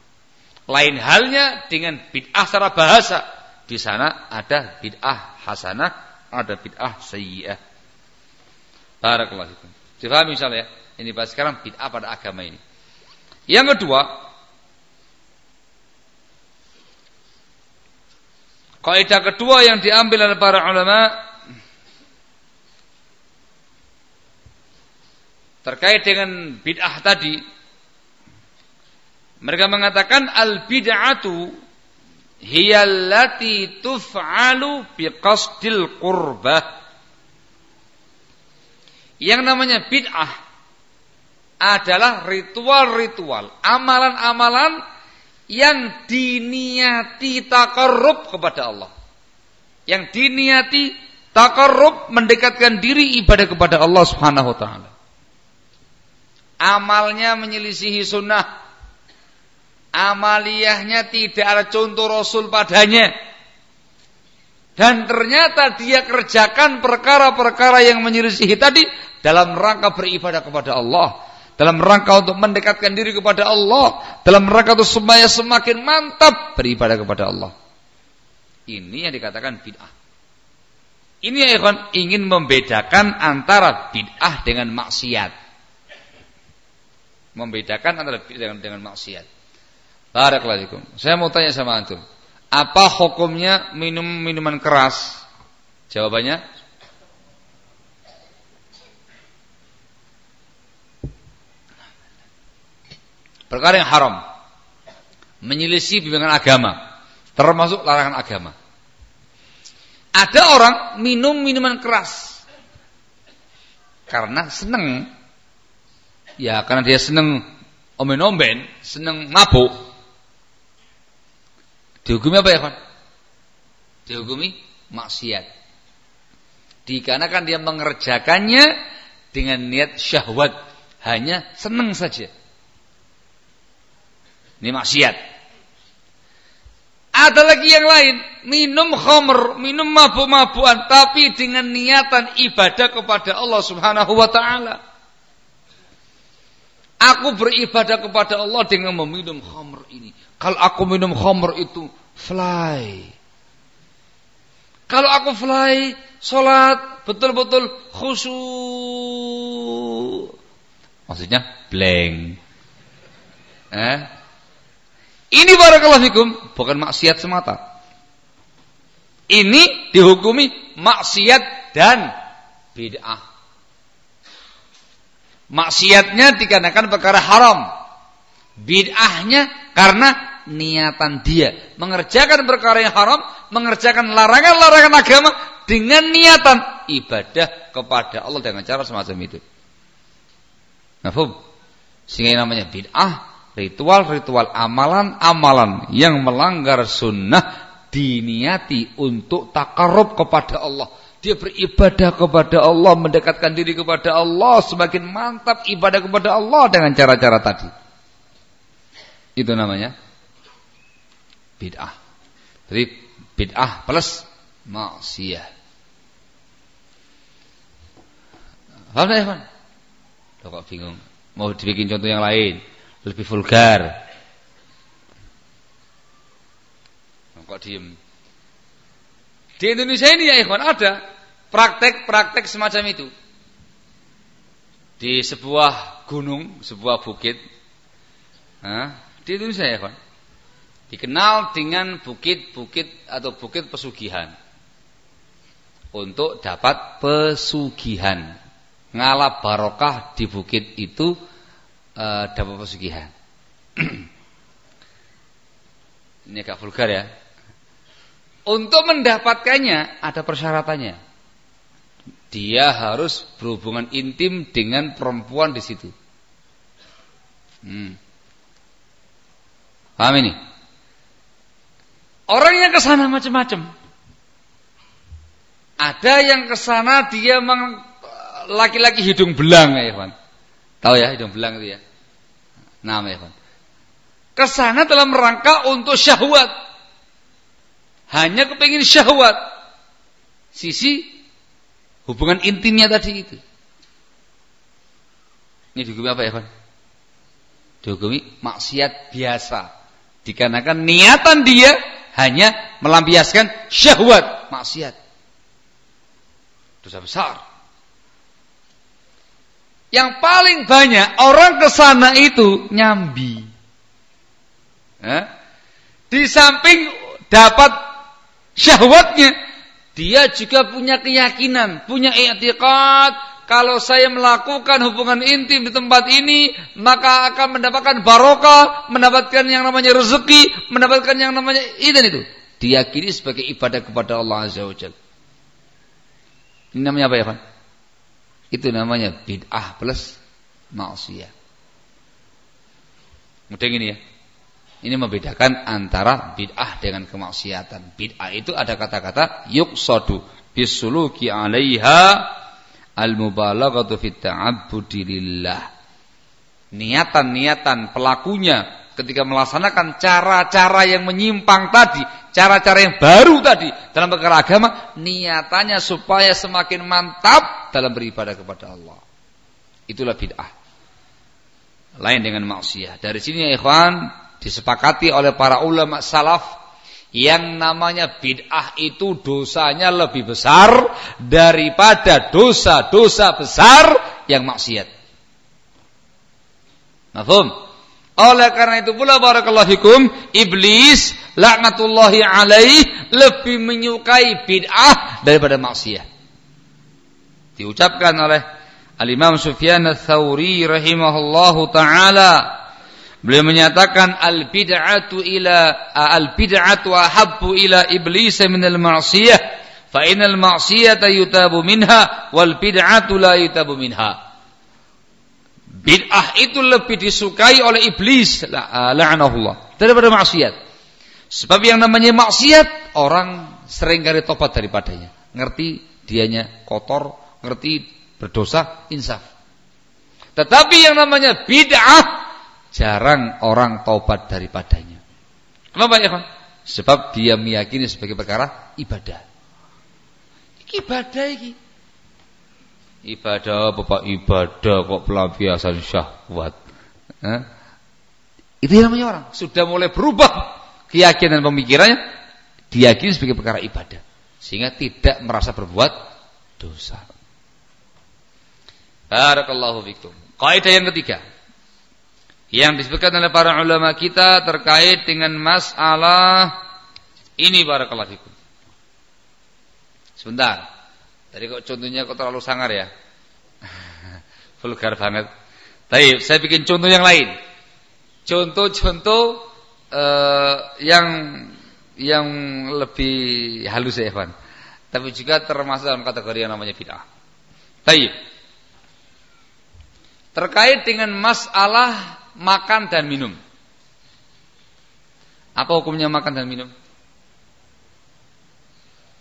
Lain halnya dengan bid'ah secara bahasa. Di sana ada bid'ah hasanah, ada bid'ah sayyi'ah. Barakallahu fikum. Difahami misalnya ya? Ini bahas sekarang bid'ah pada agama ini. Yang kedua, Kaidah kedua yang diambil oleh para ulama terkait dengan bid'ah tadi mereka mengatakan al bid'atu hiya allati tuf'alu biqasdil qurbah yang namanya bid'ah adalah ritual-ritual amalan-amalan yang diniati takarrub kepada Allah. Yang diniati takarrub mendekatkan diri ibadah kepada Allah Subhanahu wa taala. Amalnya menyelisihi sunnah. Amaliyahnya tidak ada contoh Rasul padanya. Dan ternyata dia kerjakan perkara-perkara yang menyelisihi tadi dalam rangka beribadah kepada Allah dalam rangka untuk mendekatkan diri kepada Allah, dalam rangka untuk supaya semakin mantap beribadah kepada Allah. Ini yang dikatakan bid'ah. Ini ya ikhwan ingin membedakan antara bid'ah dengan maksiat. Membedakan antara bid'ah dengan maksiat. Barakallahu Saya mau tanya sama antum. Apa hukumnya minum minuman keras? Jawabannya? Perkara yang haram. Menyelisih bimbingan agama termasuk larangan agama. Ada orang minum minuman keras karena seneng. Ya karena dia seneng omen-omen seneng mabuk dihukumi apa ya kan dihukumi maksiat dikarenakan dia mengerjakannya dengan niat syahwat hanya seneng saja ini maksiat. Ada lagi yang lain, minum khamr, minum mabuk-mabukan tapi dengan niatan ibadah kepada Allah Subhanahu wa taala. Aku beribadah kepada Allah dengan meminum khamr ini. Kalau aku minum khamr itu fly. Kalau aku fly, sholat betul-betul khusyuk. Maksudnya blank. Eh? Ini barakallahu fikum bukan maksiat semata. Ini dihukumi maksiat dan bid'ah. Maksiatnya dikarenakan perkara haram. Bid'ahnya karena niatan dia mengerjakan perkara yang haram, mengerjakan larangan-larangan agama dengan niatan ibadah kepada Allah dengan cara semacam itu. Nafum. Sehingga yang namanya bid'ah ritual-ritual amalan-amalan yang melanggar sunnah diniati untuk takarub kepada Allah. Dia beribadah kepada Allah, mendekatkan diri kepada Allah, semakin mantap ibadah kepada Allah dengan cara-cara tadi. Itu namanya bid'ah. Jadi bid'ah plus maksiyah. Paham ya, Pak? kok bingung? Mau dibikin contoh yang lain lebih vulgar. Kok diem? Di Indonesia ini ya ikhwan ada praktek-praktek semacam itu. Di sebuah gunung, sebuah bukit. Nah, di Indonesia ya ikhwan. Dikenal dengan bukit-bukit atau bukit pesugihan. Untuk dapat pesugihan. Ngalap barokah di bukit itu uh, dapat pesugihan. [clears throat] Ini agak vulgar ya. Untuk mendapatkannya ada persyaratannya. Dia harus berhubungan intim dengan perempuan di situ. Hmm. Paham ini? Orang yang ke sana macam-macam. Ada yang ke sana dia laki-laki hidung belang ya, Ikhwan. Tahu ya hidung belang itu ya? Nama ya, Ke sana dalam rangka untuk syahwat. Hanya kepingin syahwat. Sisi hubungan intimnya tadi itu. Ini dihukumi apa ya, Pak? Dihukumi maksiat biasa. Dikarenakan niatan dia hanya melampiaskan syahwat maksiat. Dosa besar. Yang paling banyak orang ke sana itu nyambi. Ya. Di samping dapat syahwatnya, dia juga punya keyakinan, punya i'tiqad kalau saya melakukan hubungan intim di tempat ini, maka akan mendapatkan barokah, mendapatkan yang namanya rezeki, mendapatkan yang namanya ini dan itu. Diyakini sebagai ibadah kepada Allah Azza wa Jalla. Ini namanya apa ya, Pak? Itu namanya bid'ah plus maksiyah. Mudah ini ya. Ini membedakan antara bid'ah dengan kemaksiatan. Bid'ah itu ada kata-kata yuqsadu bisuluki 'alaiha al-mubalaghatu fit ta'abbudi lillah. Niatan-niatan pelakunya ketika melaksanakan cara-cara yang menyimpang tadi, cara-cara yang baru tadi dalam perkara agama, niatannya supaya semakin mantap dalam beribadah kepada Allah. Itulah bid'ah. Lain dengan maksiat. Dari sini ya ikhwan disepakati oleh para ulama salaf yang namanya bid'ah itu dosanya lebih besar daripada dosa-dosa besar yang maksiat. Mafhum? Oleh karena itu pula barakallahu fikum, iblis laknatullahi alaih lebih menyukai bid'ah daripada maksiat. Diucapkan oleh Al-Imam Sufyan Ats-Tsauri rahimahullahu taala Beliau menyatakan al-bid'atu ila al-bid'atu ahabbu ila iblis min al-ma'siyah fa innal ma'siyata yutabu minha wal bid'atu la yutabu minha. Bid'ah itu lebih disukai oleh iblis la'anahullah daripada maksiat. Sebab yang namanya maksiat orang sering kali tobat daripadanya. Ngerti dianya kotor, ngerti berdosa, insaf. Tetapi yang namanya bid'ah jarang orang tobat daripadanya. Kenapa ya? Sebab dia meyakini sebagai perkara ibadah. Iki ibadah iki. Ibadah bapak ibadah kok pelampiasan syahwat. Eh? Itu yang namanya orang sudah mulai berubah keyakinan pemikirannya diyakini sebagai perkara ibadah sehingga tidak merasa berbuat dosa. Barakallahu fikum. Kaidah yang ketiga yang disebutkan oleh para ulama kita terkait dengan masalah ini barakallahu fikum. Sebentar. Tadi kok contohnya kok terlalu sangar ya? [laughs] Vulgar banget. Tapi saya bikin contoh yang lain. Contoh-contoh uh, yang yang lebih halus ya, Ikhwan. Tapi juga termasuk dalam kategori yang namanya bid'ah. Baik. Terkait dengan masalah makan dan minum. Apa hukumnya makan dan minum?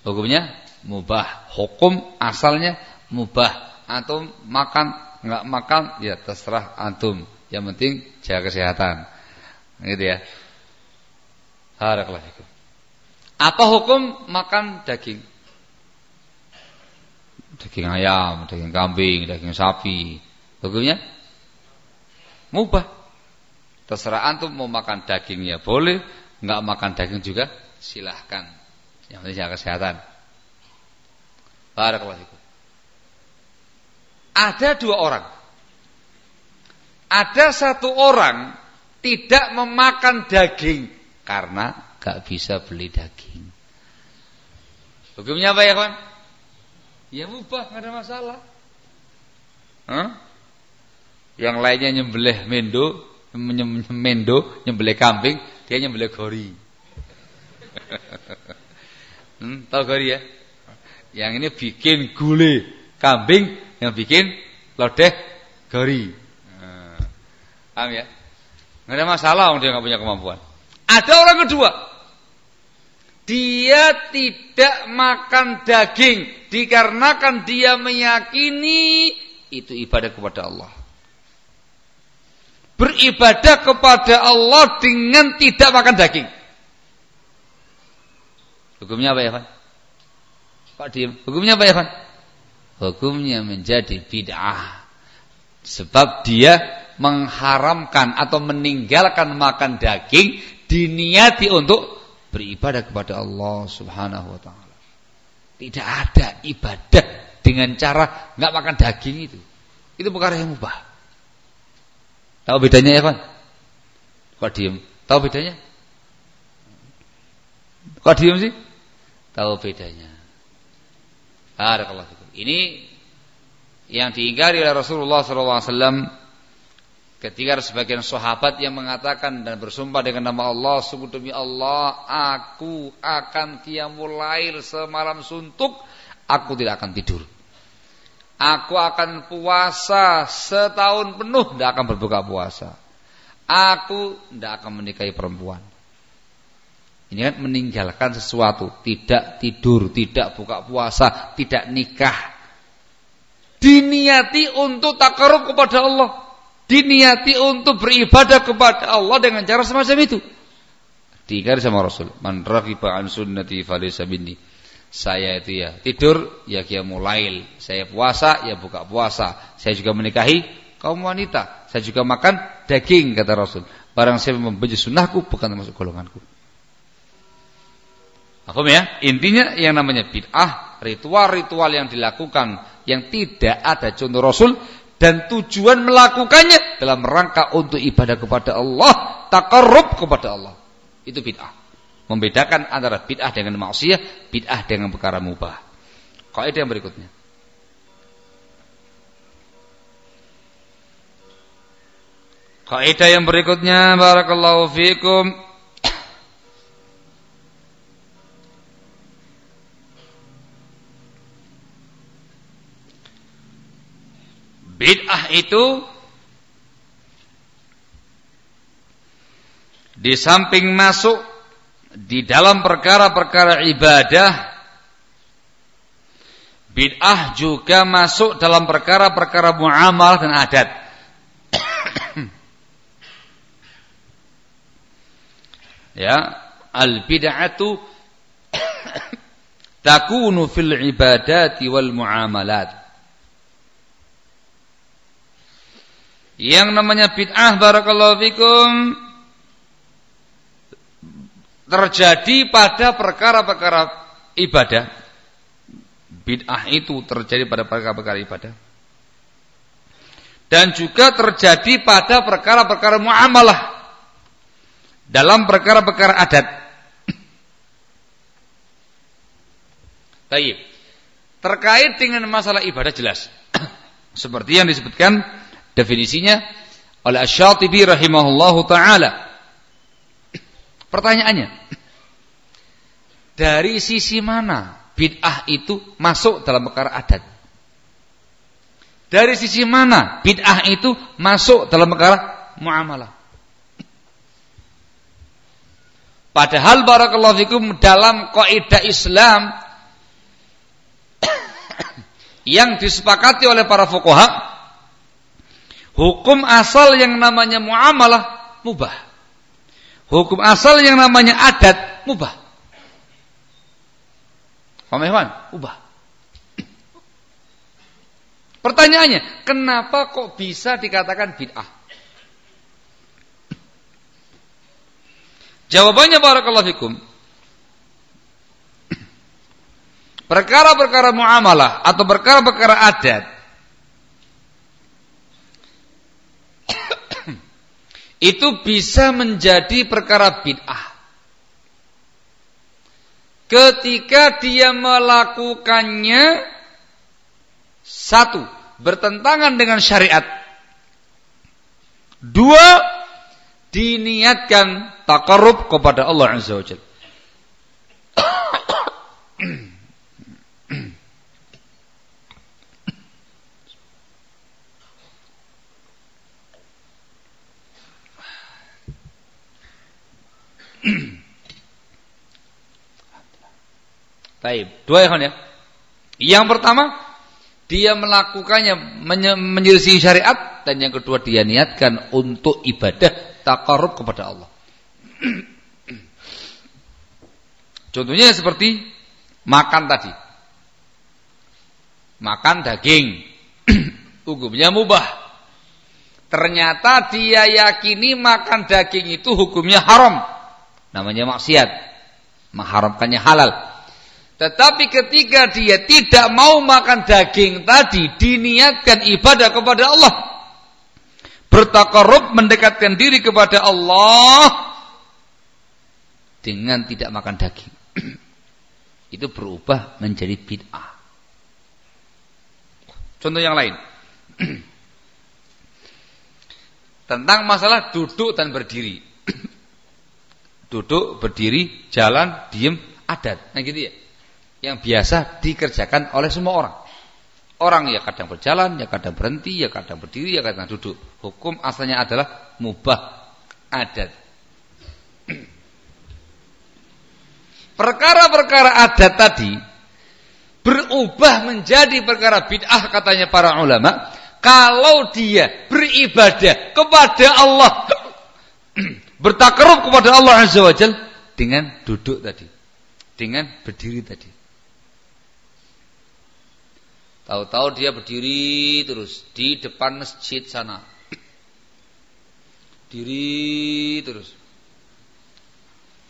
Hukumnya mubah. Hukum asalnya mubah. Antum makan nggak makan ya terserah antum. Yang penting jaga kesehatan. Gitu ya. Barakallahu Apa hukum makan daging? Daging ayam, daging kambing, daging sapi. Hukumnya mubah. Terserah antum mau makan dagingnya boleh, nggak makan daging juga silahkan. Yang penting jaga kesehatan. Barakallahu Ada dua orang. Ada satu orang tidak memakan daging karena gak bisa beli daging. Hukumnya apa ya kawan? Ya mubah, nggak ada masalah. Huh? Yang lainnya nyembelih mendo, mendo, nyembelih kambing, dia nyembelih gori. [laughs] hmm, tahu gori ya? Yang ini bikin gule kambing, yang bikin lodeh gori. Nah, paham ya? Nggak ada masalah, dia nggak punya kemampuan. Ada orang kedua, dia tidak makan daging dikarenakan dia meyakini itu ibadah kepada Allah beribadah kepada Allah dengan tidak makan daging. Hukumnya apa ya, Pak? Pak diem. Hukumnya apa ya, Pak? Hukumnya menjadi bid'ah. Sebab dia mengharamkan atau meninggalkan makan daging diniati untuk beribadah kepada Allah Subhanahu wa taala. Tidak ada ibadah dengan cara nggak makan daging itu. Itu perkara yang mubah. Tahu bedanya ya kan? Kok diem? Tahu bedanya? Kok diem sih? Tahu bedanya. Barakallahu Ini yang diingkari oleh Rasulullah SAW ketika sebagian sahabat yang mengatakan dan bersumpah dengan nama Allah sungguh demi Allah aku akan qiyamul lail semalam suntuk aku tidak akan tidur Aku akan puasa setahun penuh tidak akan berbuka puasa. Aku tidak akan menikahi perempuan. Ini kan meninggalkan sesuatu, tidak tidur, tidak buka puasa, tidak nikah. Diniati untuk takarub kepada Allah. Diniati untuk beribadah kepada Allah dengan cara semacam itu. Tiga sama Rasul. Man raqiba an sunnati falaysa minni saya itu ya tidur ya qiyamul saya puasa ya buka puasa, saya juga menikahi kaum wanita, saya juga makan daging kata Rasul. Barang saya membenci sunnahku bukan termasuk golonganku. Apa ya? Intinya yang namanya bid'ah, ritual-ritual yang dilakukan yang tidak ada contoh Rasul dan tujuan melakukannya dalam rangka untuk ibadah kepada Allah, takarrub kepada Allah. Itu bid'ah. Membedakan antara bid'ah dengan maksiat, bid'ah dengan perkara mubah. Kaidah yang berikutnya. Kaidah yang berikutnya barakallahu fikum Bid'ah itu di samping masuk di dalam perkara-perkara ibadah bid'ah juga masuk dalam perkara-perkara muamalah dan adat. [coughs] ya, al bid'atu [coughs] takunu fil ibadati wal muamalat. Yang namanya bid'ah barakallahu fikum terjadi pada perkara-perkara ibadah. Bid'ah itu terjadi pada perkara-perkara ibadah. Dan juga terjadi pada perkara-perkara muamalah. Dalam perkara-perkara adat. [coughs] Baik. Terkait dengan masalah ibadah jelas. [coughs] Seperti yang disebutkan definisinya oleh Asy-Syatibi rahimahullahu taala. Pertanyaannya, dari sisi mana bid'ah itu masuk dalam perkara adat? Dari sisi mana bid'ah itu masuk dalam perkara muamalah? Padahal barakallahu fikum dalam kaidah Islam [coughs] yang disepakati oleh para fuqaha hukum asal yang namanya muamalah mubah. Hukum asal yang namanya adat mubah. Paham Mubah. Pertanyaannya, kenapa kok bisa dikatakan bid'ah? Jawabannya barakallahu fikum. perkara-perkara muamalah atau perkara-perkara adat itu bisa menjadi perkara bid'ah. Ketika dia melakukannya satu bertentangan dengan syariat. Dua diniatkan takarub kepada Allah Azza wa Jalla [clears throat] Baik, dua ya ya. Yang pertama, dia melakukannya menyelisih syariat dan yang kedua dia niatkan untuk ibadah takarub kepada Allah. [clears throat] Contohnya seperti makan tadi. Makan daging. [clears throat] Hukumnya mubah. Ternyata dia yakini makan daging itu hukumnya haram. Namanya maksiat. Mengharamkannya halal. Tetapi ketika dia tidak mau makan daging tadi, diniatkan ibadah kepada Allah. Bertakarub mendekatkan diri kepada Allah dengan tidak makan daging. [clears throat] Itu berubah menjadi bid'ah. Contoh yang lain. [clears throat] Tentang masalah duduk dan berdiri. Duduk, berdiri, jalan, diem, adat. Nah gitu ya yang biasa dikerjakan oleh semua orang. Orang ya kadang berjalan, ya kadang berhenti, ya kadang berdiri, ya kadang duduk. Hukum asalnya adalah mubah adat. [clears throat] Perkara-perkara adat tadi berubah menjadi perkara bid'ah katanya para ulama kalau dia beribadah kepada Allah [clears throat] bertakarub kepada Allah Azza wa dengan duduk tadi dengan berdiri tadi Tahu-tahu dia berdiri terus di depan masjid sana. Diri terus.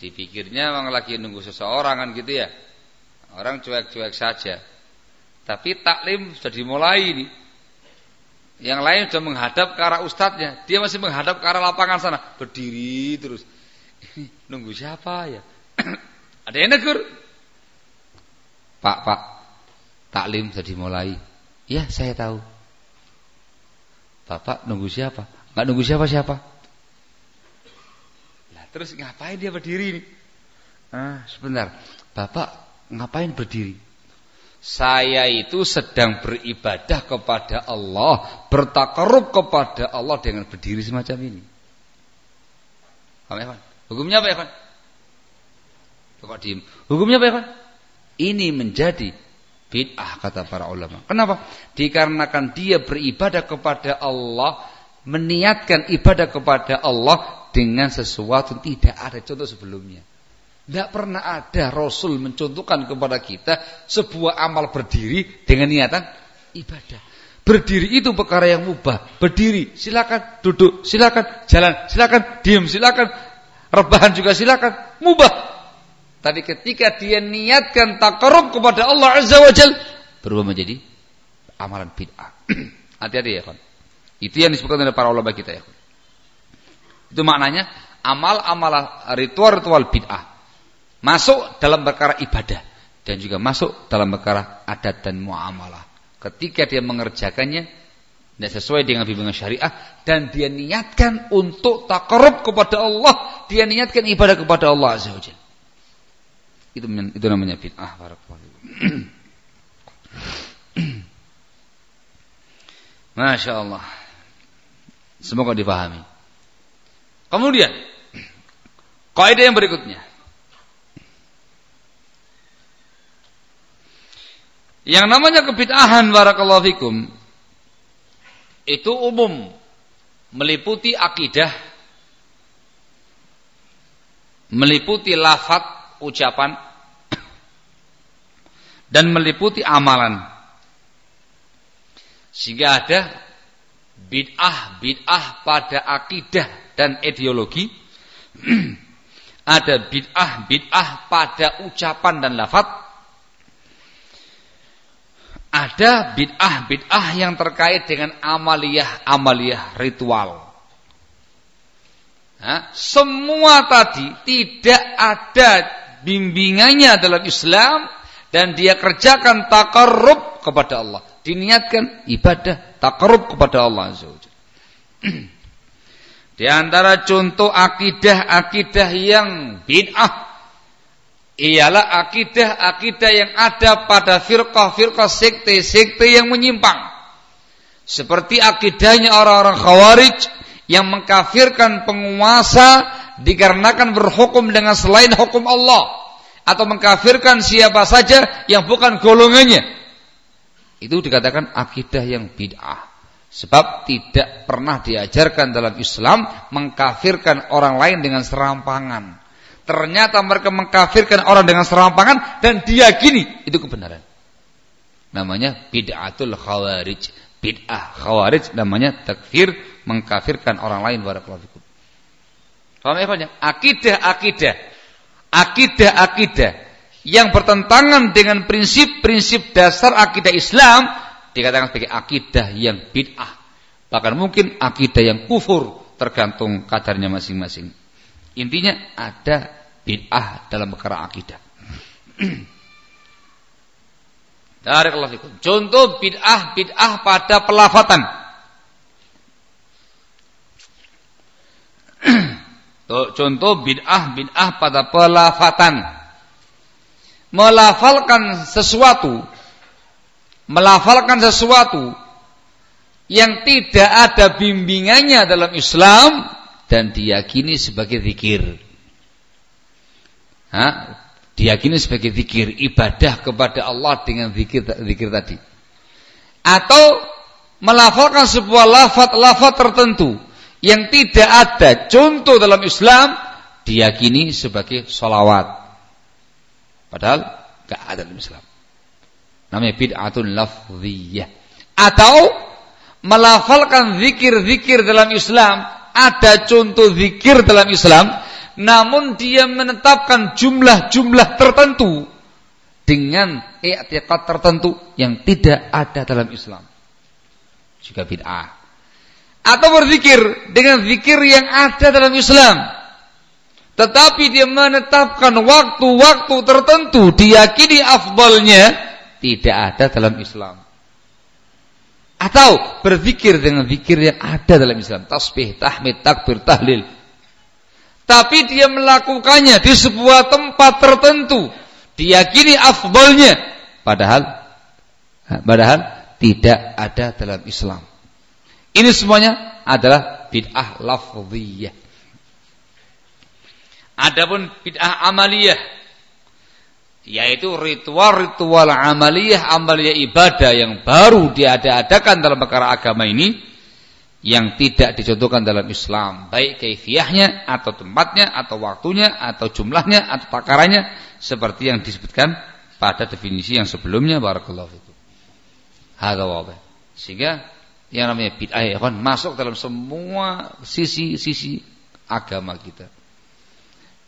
Dipikirnya memang lagi nunggu seseorang kan gitu ya. Orang cuek-cuek saja. Tapi taklim sudah dimulai ini. Yang lain sudah menghadap ke arah ustadznya. Dia masih menghadap ke arah lapangan sana. Berdiri terus. nunggu siapa ya? [clears throat] Ada yang negur. Pak, pak, taklim sudah dimulai. Ya, saya tahu. Bapak nunggu siapa? Enggak nunggu siapa-siapa. Nah, terus ngapain dia berdiri ini? Ah, sebentar. Bapak ngapain berdiri? Saya itu sedang beribadah kepada Allah, bertakarub kepada Allah dengan berdiri semacam ini. Ya, Hukumnya apa ya, diem. Hukumnya apa ya, Pak? Ini menjadi bid'ah kata para ulama. Kenapa? Dikarenakan dia beribadah kepada Allah, meniatkan ibadah kepada Allah dengan sesuatu yang tidak ada contoh sebelumnya. Tidak pernah ada Rasul mencontohkan kepada kita sebuah amal berdiri dengan niatan ibadah. Berdiri itu perkara yang mubah. Berdiri, silakan. Duduk, silakan. Jalan, silakan. Diam, silakan. Rebahan juga silakan. Mubah. Tapi ketika dia niatkan takarub kepada Allah Azza wa Jal, berubah menjadi amalan bid'ah. [clears throat] Hati-hati ya kan. Itu yang disebutkan oleh para ulama kita ya. Itu maknanya amal-amal ritual-ritual bid'ah masuk dalam perkara ibadah dan juga masuk dalam perkara adat dan muamalah. Ketika dia mengerjakannya tidak sesuai dengan bimbingan syariah dan dia niatkan untuk takarub kepada Allah, dia niatkan ibadah kepada Allah azza wajalla. Itu itu namanya bid'ah barakallahu. [clears throat] Masya Allah. Semoga dipahami. Kemudian, [clears throat] kaidah yang berikutnya. Yang namanya kebid'ahan barakallahu fikum itu umum meliputi akidah meliputi lafat ucapan dan meliputi amalan. Sehingga ada bid'ah bid'ah pada akidah dan ideologi [clears throat] ada bid'ah bid'ah pada ucapan dan lafat ada bid'ah-bid'ah yang terkait dengan amaliyah-amaliyah ritual. Nah, semua tadi tidak ada bimbingannya dalam Islam dan dia kerjakan takarrub kepada Allah. Diniatkan ibadah takarrub kepada Allah [clears throat] Di antara contoh akidah-akidah yang bid'ah ialah akidah-akidah yang ada pada firqah-firqah sekte-sekte yang menyimpang. Seperti akidahnya orang-orang khawarij yang mengkafirkan penguasa dikarenakan berhukum dengan selain hukum Allah atau mengkafirkan siapa saja yang bukan golongannya. Itu dikatakan akidah yang bid'ah. Sebab tidak pernah diajarkan dalam Islam mengkafirkan orang lain dengan serampangan. Ternyata mereka mengkafirkan orang dengan serampangan dan diyakini itu kebenaran. Namanya bid'atul khawarij. Bid'ah khawarij namanya takfir mengkafirkan orang lain barakallahu fikum. Paham ya Akidah-akidah akidah-akidah yang bertentangan dengan prinsip-prinsip dasar akidah Islam dikatakan sebagai akidah yang bid'ah. Bahkan mungkin akidah yang kufur tergantung kadarnya masing-masing. Intinya ada bid'ah dalam perkara akidah. [clears throat] Barakallahu Contoh bid'ah bid'ah pada pelafatan. [clears throat] Contoh bid'ah bid'ah pada pelafatan. Melafalkan sesuatu melafalkan sesuatu yang tidak ada bimbingannya dalam Islam dan diyakini sebagai zikir. Ha? Diyakini sebagai zikir, ibadah kepada Allah dengan zikir zikir tadi. Atau melafalkan sebuah lafat-lafat tertentu yang tidak ada contoh dalam Islam diyakini sebagai solawat. Padahal tidak ada dalam Islam. Namanya bid'atun lafziyah. Atau melafalkan zikir-zikir dalam Islam ada contoh zikir dalam Islam, namun dia menetapkan jumlah-jumlah tertentu dengan i'tiqad tertentu yang tidak ada dalam Islam. Juga bid'ah. Atau berzikir dengan zikir yang ada dalam Islam. Tetapi dia menetapkan waktu-waktu tertentu diyakini afdalnya tidak ada dalam Islam. Atau berzikir dengan zikir yang ada dalam Islam. Tasbih, tahmid, takbir, tahlil. Tapi dia melakukannya di sebuah tempat tertentu. Diyakini afdolnya. Padahal padahal tidak ada dalam Islam. Ini semuanya adalah bid'ah lafziyah. Adapun bid'ah amaliyah yaitu ritual-ritual amaliyah amaliyah ibadah yang baru diada-adakan dalam perkara agama ini yang tidak dicontohkan dalam Islam, baik kaifiahnya atau tempatnya atau waktunya atau jumlahnya atau takarannya seperti yang disebutkan pada definisi yang sebelumnya barakallahu fikum. Hadza wadih. Sehingga yang namanya bid'ah ya kan masuk dalam semua sisi-sisi agama kita.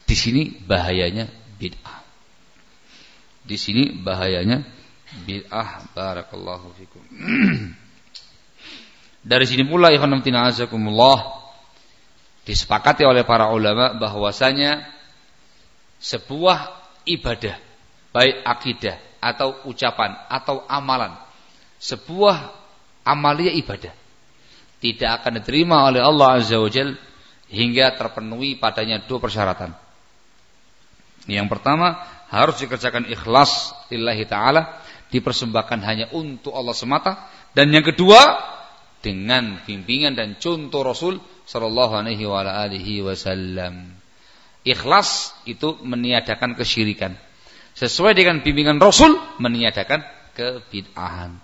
Di sini bahayanya bid'ah. Di sini bahayanya bid'ah barakallahu fikum. [clears throat] Dari sini pula ya azakumullah disepakati oleh para ulama bahwasanya sebuah ibadah baik akidah atau ucapan atau amalan sebuah amalia ibadah tidak akan diterima oleh Allah Azza wa Jal hingga terpenuhi padanya dua persyaratan. Yang pertama harus dikerjakan ikhlas lillahi taala, dipersembahkan hanya untuk Allah semata dan yang kedua dengan bimbingan dan contoh Rasul sallallahu alaihi wasallam. Ikhlas itu meniadakan kesyirikan. Sesuai dengan bimbingan Rasul meniadakan kebid'ahan.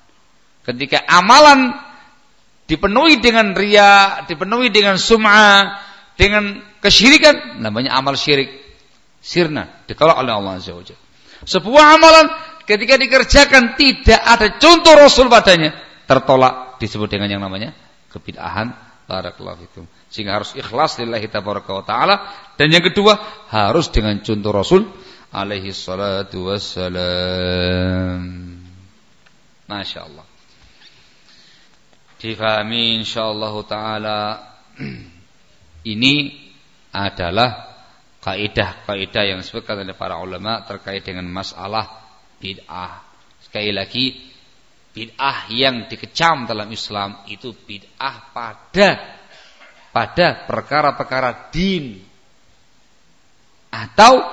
Ketika amalan dipenuhi dengan ria, dipenuhi dengan sum'ah, dengan kesyirikan, namanya amal syirik. Sirna, ditolak oleh Allah Azza wa Sebuah amalan ketika dikerjakan tidak ada contoh Rasul padanya, tertolak disebut dengan yang namanya kebid'ahan barakallahu fikum. Sehingga harus ikhlas lillahi tabaraka wa taala dan yang kedua harus dengan contoh Rasul alaihi salatu wassalam. Masya Allah. Difahami insyaallah taala [clears throat] ini adalah kaidah-kaidah yang disebutkan oleh para ulama terkait dengan masalah bid'ah. Sekali lagi bid'ah yang dikecam dalam Islam itu bid'ah pada pada perkara-perkara din atau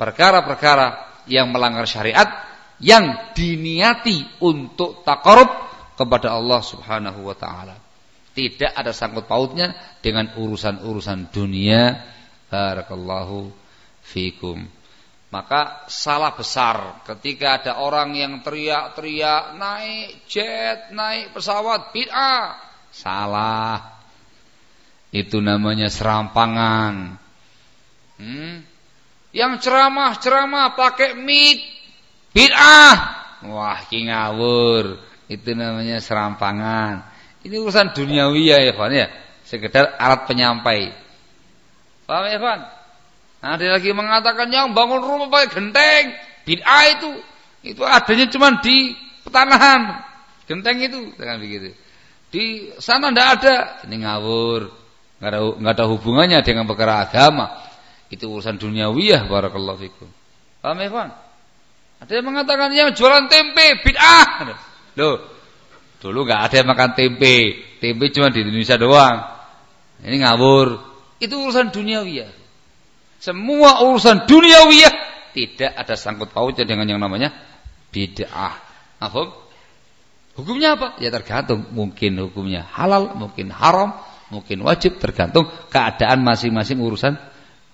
perkara-perkara yang melanggar syariat yang diniati untuk takarub kepada Allah Subhanahu wa taala. Tidak ada sangkut pautnya dengan urusan-urusan dunia. Barakallahu fikum. Maka salah besar ketika ada orang yang teriak-teriak naik jet, naik pesawat, bid'ah. Salah. Itu namanya serampangan. Hmm? Yang ceramah-ceramah pakai mic, bid'ah. Wah, ki ngawur. Itu namanya serampangan. Ini urusan duniawi ya, ya. Sekedar alat penyampai. Paham ya, Evan? Ada lagi mengatakan yang bangun rumah pakai genteng, bid'ah itu. Itu adanya cuma di petanahan. Genteng itu, dengan begitu. Di sana tidak ada, ini ngawur. Nggak ada, hubungannya dengan perkara agama. Itu urusan duniawiyah barakallahu fikum. Paham ya, Ada yang mengatakan yang jualan tempe bid'ah. Loh, dulu nggak ada yang makan tempe. Tempe cuma di Indonesia doang. Ini ngawur. Itu urusan duniawiyah. Semua urusan duniawiyah tidak ada sangkut pautnya dengan yang namanya bid'ah. Apa? Hukumnya apa? Ya tergantung. Mungkin hukumnya halal, mungkin haram, mungkin wajib tergantung keadaan masing-masing urusan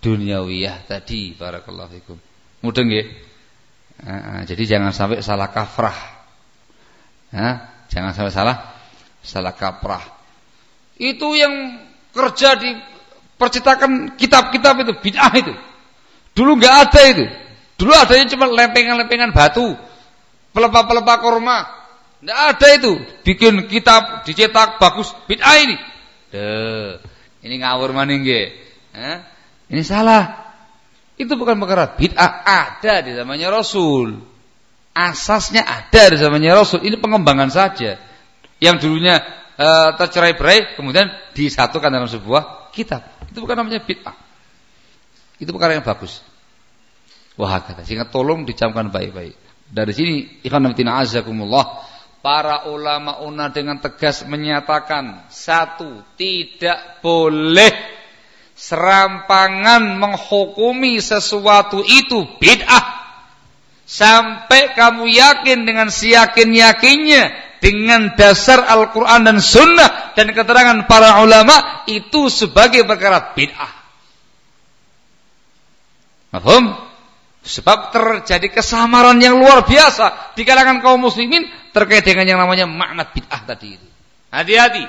duniawiyah tadi. Barakallahu fikum. Mudeng nggih? Nah, jadi jangan sampai salah kafrah. Nah, jangan sampai salah salah kaprah. Itu yang kerja di percetakan kitab-kitab itu bid'ah itu. Dulu nggak ada itu. Dulu adanya cuma lempengan-lempengan batu, pelepah-pelepah korma. Nggak ada itu. Bikin kitab dicetak bagus bid'ah ini. Deh, ini ngawur maning? Ini salah. Itu bukan perkara bid'ah ada di zamannya Rasul. Asasnya ada di zamannya Rasul. Ini pengembangan saja. Yang dulunya uh, tercerai berai kemudian disatukan dalam sebuah kitab. Itu bukan namanya bid'ah. Itu perkara yang bagus. Wah kata sehingga tolong dicamkan baik-baik. Dari sini ikhwan fillah azakumullah para ulama una dengan tegas menyatakan satu tidak boleh serampangan menghukumi sesuatu itu bid'ah sampai kamu yakin dengan siyakin-yakinnya dengan dasar Al-Quran dan Sunnah dan keterangan para ulama itu sebagai perkara bid'ah. Mahfum? Sebab terjadi kesamaran yang luar biasa di kalangan kaum muslimin terkait dengan yang namanya makna bid'ah tadi. Hati-hati.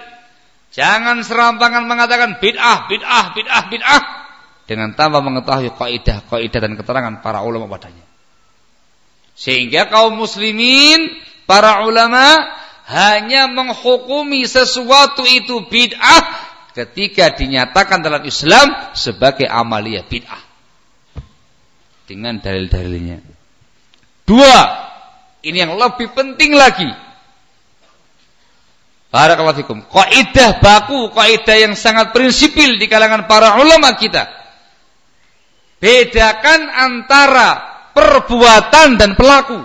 Jangan serampangan mengatakan bid'ah, bid'ah, bid'ah, bid'ah dengan tanpa mengetahui kaidah, kaidah dan keterangan para ulama padanya. Sehingga kaum muslimin, para ulama hanya menghukumi sesuatu itu bid'ah ketika dinyatakan dalam Islam sebagai amalia bid'ah. Dengan dalil-dalilnya. Dua, ini yang lebih penting lagi Barakallahu fikum. Kaidah baku, kaidah yang sangat prinsipil di kalangan para ulama kita. Bedakan antara perbuatan dan pelaku.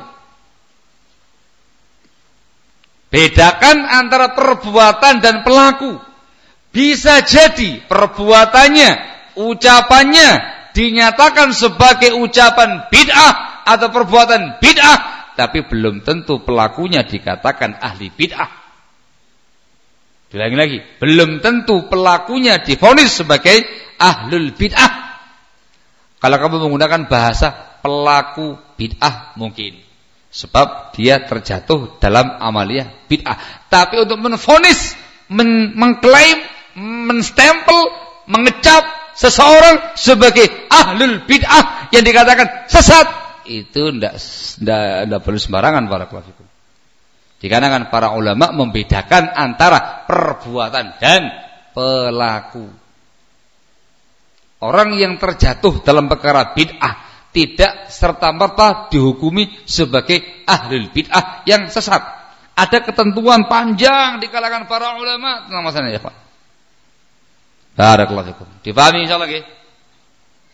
Bedakan antara perbuatan dan pelaku. Bisa jadi perbuatannya, ucapannya dinyatakan sebagai ucapan bid'ah atau perbuatan bid'ah, tapi belum tentu pelakunya dikatakan ahli bid'ah. Diulangi lagi, belum tentu pelakunya difonis sebagai ahlul bid'ah. Kalau kamu menggunakan bahasa pelaku bid'ah mungkin. Sebab dia terjatuh dalam amalia bid'ah. Tapi untuk menfonis, men mengklaim, menstempel, mengecap seseorang sebagai ahlul bid'ah yang dikatakan sesat, itu tidak tidak perlu sembarangan para kelafikum. Dikarenakan para ulama membedakan antara perbuatan dan pelaku. Orang yang terjatuh dalam perkara bid'ah tidak serta-merta dihukumi sebagai ahli bid'ah yang sesat. Ada ketentuan panjang di kalangan para ulama tentang masalah ya Pak. Barakallahu fikum. Dipahami insyaallah nggih?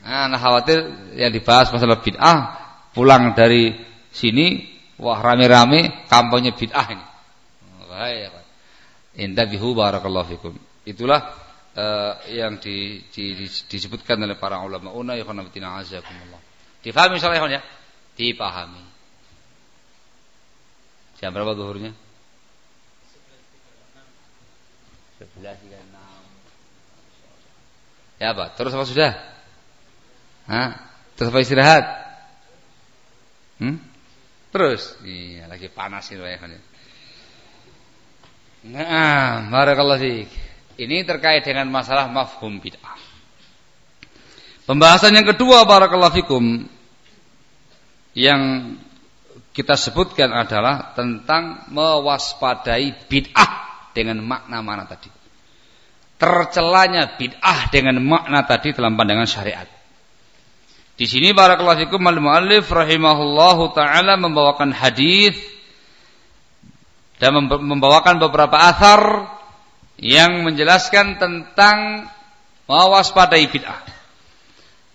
Nah, nah khawatir yang dibahas masalah bid'ah pulang dari sini Wah rame-rame kampanye bid'ah ini. Bahaya Pak. Intabihu barakallahu fikum. Itulah uh, yang di, di, di, disebutkan oleh para ulama. Una yakhanabatina azakumullah. Difahami insyaallah ya? Dipahami. Jam berapa zuhurnya? 11.36. Ya Pak, terus apa sudah? Hah? Terus apa istirahat? Hmm? Terus, iya lagi panas ini ya. Nah, barakallahu fiik. Ini terkait dengan masalah mafhum bid'ah. Pembahasan yang kedua barakallahu fikum yang kita sebutkan adalah tentang mewaspadai bid'ah dengan makna mana tadi. Tercelanya bid'ah dengan makna tadi dalam pandangan syariat. Di sini barakallahu fikum al-muallif rahimahullahu taala membawakan hadis dan membawakan beberapa athar yang menjelaskan tentang mewaspadai bid'ah.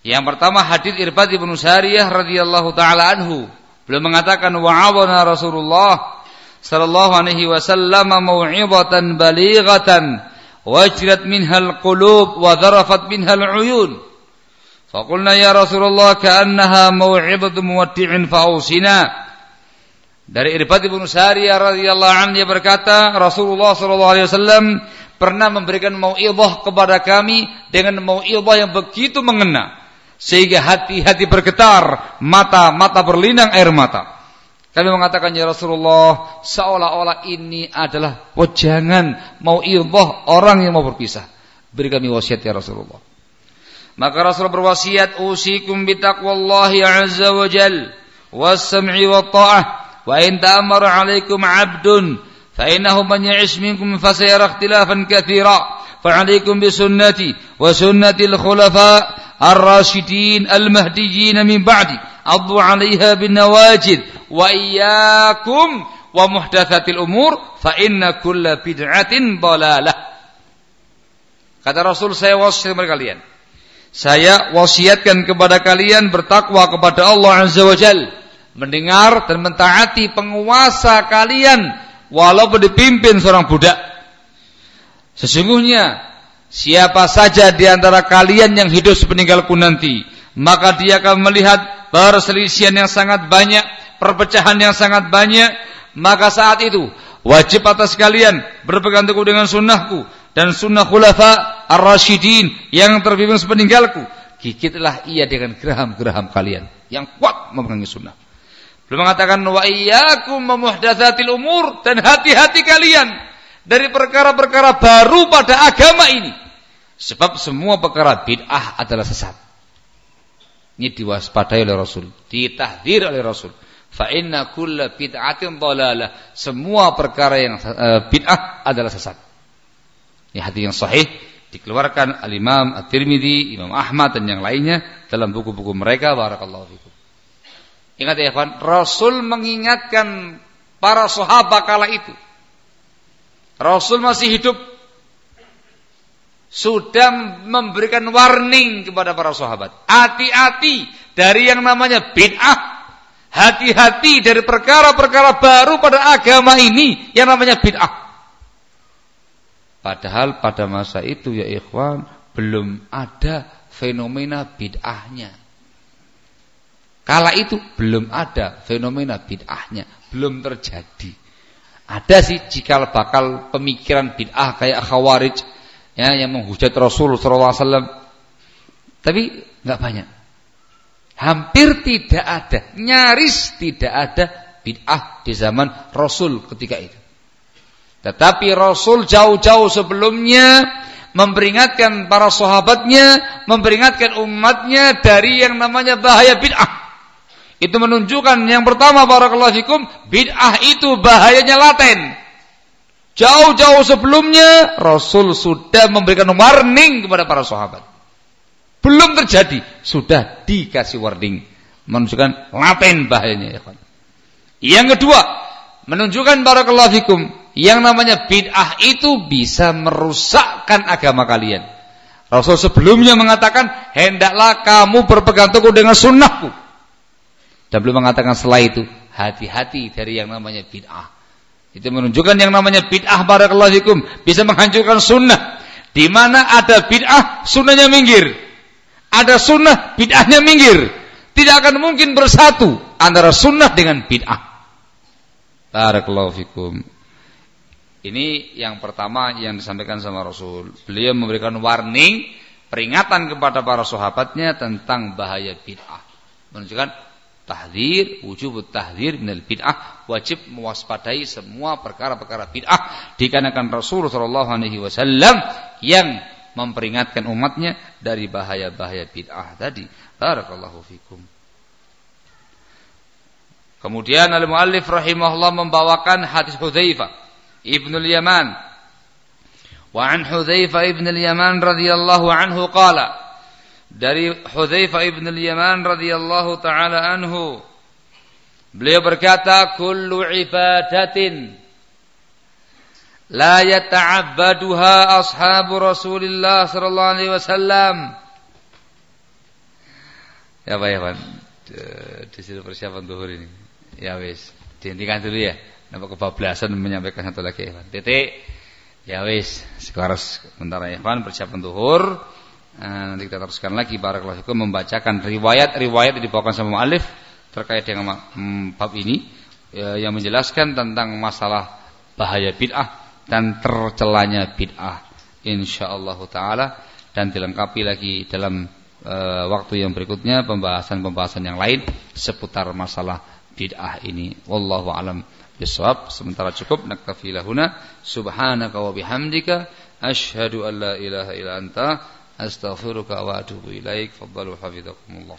Yang pertama hadis Irbad bin Sariyah radhiyallahu taala anhu. Beliau mengatakan wa'awana Rasulullah sallallahu alaihi wasallam mau'izatan balighatan wajrat minhal qulub wa dharafat minhal uyun. Fakulna ya Rasulullah ka'annaha mau'ibatu muwaddi'in fa'usina. Dari Irbad bin Sariyah radhiyallahu anhu dia berkata, Rasulullah sallallahu alaihi wasallam pernah memberikan mau'izah kepada kami dengan mau'izah yang begitu mengena sehingga hati-hati bergetar, mata-mata berlinang air mata. Kami mengatakan ya Rasulullah, seolah-olah ini adalah wejangan mau'izah orang yang mau berpisah. Beri kami wasiat ya Rasulullah. Maka Rasul berwasiat usikum bitaqwallahi azza wa jal was-sam'i wa ta'ah wa in ta'amara 'alaikum 'abdun fa innahu man ya'ish minkum fa sayara ikhtilafan katsira ar-rasyidin al-mahdiyyin min ba'di addu 'alaiha bin nawajid wa iyyakum wa muhdatsatil umur fa inna kulla bid'atin dalalah kata Rasul saya wasiat kepada kalian saya wasiatkan kepada kalian bertakwa kepada Allah Azza wa Jal. Mendengar dan mentaati penguasa kalian walaupun dipimpin seorang budak. Sesungguhnya siapa saja di antara kalian yang hidup sepeninggalku nanti, maka dia akan melihat perselisihan yang sangat banyak, perpecahan yang sangat banyak, maka saat itu wajib atas kalian berpegang teguh dengan sunnahku dan sunnah khulafa ar-rasyidin yang terbimbing sepeninggalku. Gigitlah ia dengan geraham-geraham kalian yang kuat memegangi sunnah. Belum mengatakan wa iyyakum memuhdatsatil umur dan hati-hati kalian dari perkara-perkara baru pada agama ini. Sebab semua perkara bid'ah adalah sesat. Ini diwaspadai oleh Rasul, ditahdir oleh Rasul. Fa inna kulla bid'atin dhalalah. Semua perkara yang uh, bid'ah adalah sesat. Ini hadis yang sahih dikeluarkan al-Imam At-Tirmidzi, Imam Ahmad dan yang lainnya dalam buku-buku mereka barakallahu fikum. Ingat ya kawan, Rasul mengingatkan para sahabat kala itu. Rasul masih hidup sudah memberikan warning kepada para sahabat. Hati-hati dari yang namanya bid'ah. Hati-hati dari perkara-perkara baru pada agama ini yang namanya bid'ah. Padahal pada masa itu ya ikhwan belum ada fenomena bid'ahnya. Kala itu belum ada fenomena bid'ahnya, belum terjadi. Ada sih jika bakal pemikiran bid'ah kayak khawarij ya yang menghujat Rasul SAW. Tapi nggak banyak. Hampir tidak ada, nyaris tidak ada bid'ah di zaman Rasul ketika itu. Tetapi Rasul jauh-jauh sebelumnya memperingatkan para sahabatnya, memperingatkan umatnya dari yang namanya bahaya bid'ah. Itu menunjukkan yang pertama barakallahu fikum, bid'ah itu bahayanya laten. Jauh-jauh sebelumnya Rasul sudah memberikan warning kepada para sahabat. Belum terjadi, sudah dikasih warning. Menunjukkan laten bahayanya ya Yang kedua, menunjukkan barakallahu fikum, yang namanya bid'ah itu bisa merusakkan agama kalian. Rasul sebelumnya mengatakan, hendaklah kamu berpegang teguh dengan sunnahku. Dan belum mengatakan setelah itu, hati-hati dari yang namanya bid'ah. Itu menunjukkan yang namanya bid'ah barakallahu fikum bisa menghancurkan sunnah. Di mana ada bid'ah, sunnahnya minggir. Ada sunnah, bid'ahnya minggir. Tidak akan mungkin bersatu antara sunnah dengan bid'ah. Barakallahu fikum. Ini yang pertama yang disampaikan sama Rasul. Beliau memberikan warning, peringatan kepada para sahabatnya tentang bahaya bid'ah. Menunjukkan Tahdir, wujud tahdir minal bid'ah, wajib mewaspadai semua perkara-perkara bid'ah dikarenakan Rasul sallallahu alaihi wasallam yang memperingatkan umatnya dari bahaya-bahaya bid'ah tadi. Barakallahu fikum. Kemudian al-muallif rahimahullah membawakan hadis Hudzaifah Ibnu Yaman. Wa an Hudzaifah Ibnu Yaman radhiyallahu anhu qala dari Hudzaifah ibn al-Yaman radhiyallahu taala anhu beliau berkata kullu ibadatin la yata'abbaduha ashabu Rasulillah sallallahu alaihi wasallam. Ya Pak ya Pak. Di situ persiapan zuhur ini. Ya wis. Dihentikan dulu ya. Nampak kebablasan menyampaikan satu lagi Ikhwan. Titik. Ya wis, sekarang sementara Ikhwan persiapan zuhur. Nah, nanti kita teruskan lagi barakallahu fikum membacakan riwayat-riwayat yang dibawakan sama muallif terkait dengan hmm, bab ini ya, yang menjelaskan tentang masalah bahaya bid'ah dan tercelanya bid'ah insyaallah taala. Dan dilengkapi lagi dalam uh, waktu yang berikutnya pembahasan-pembahasan yang lain seputar masalah bid'ah ini. Wallahu alam bisawab sementara cukup naktafi lahuna. Subhanaka wa bihamdika. Asyhadu an la ilaha illa anta أستغفرك وأتوب إليك. فضلوا حفظكم الله.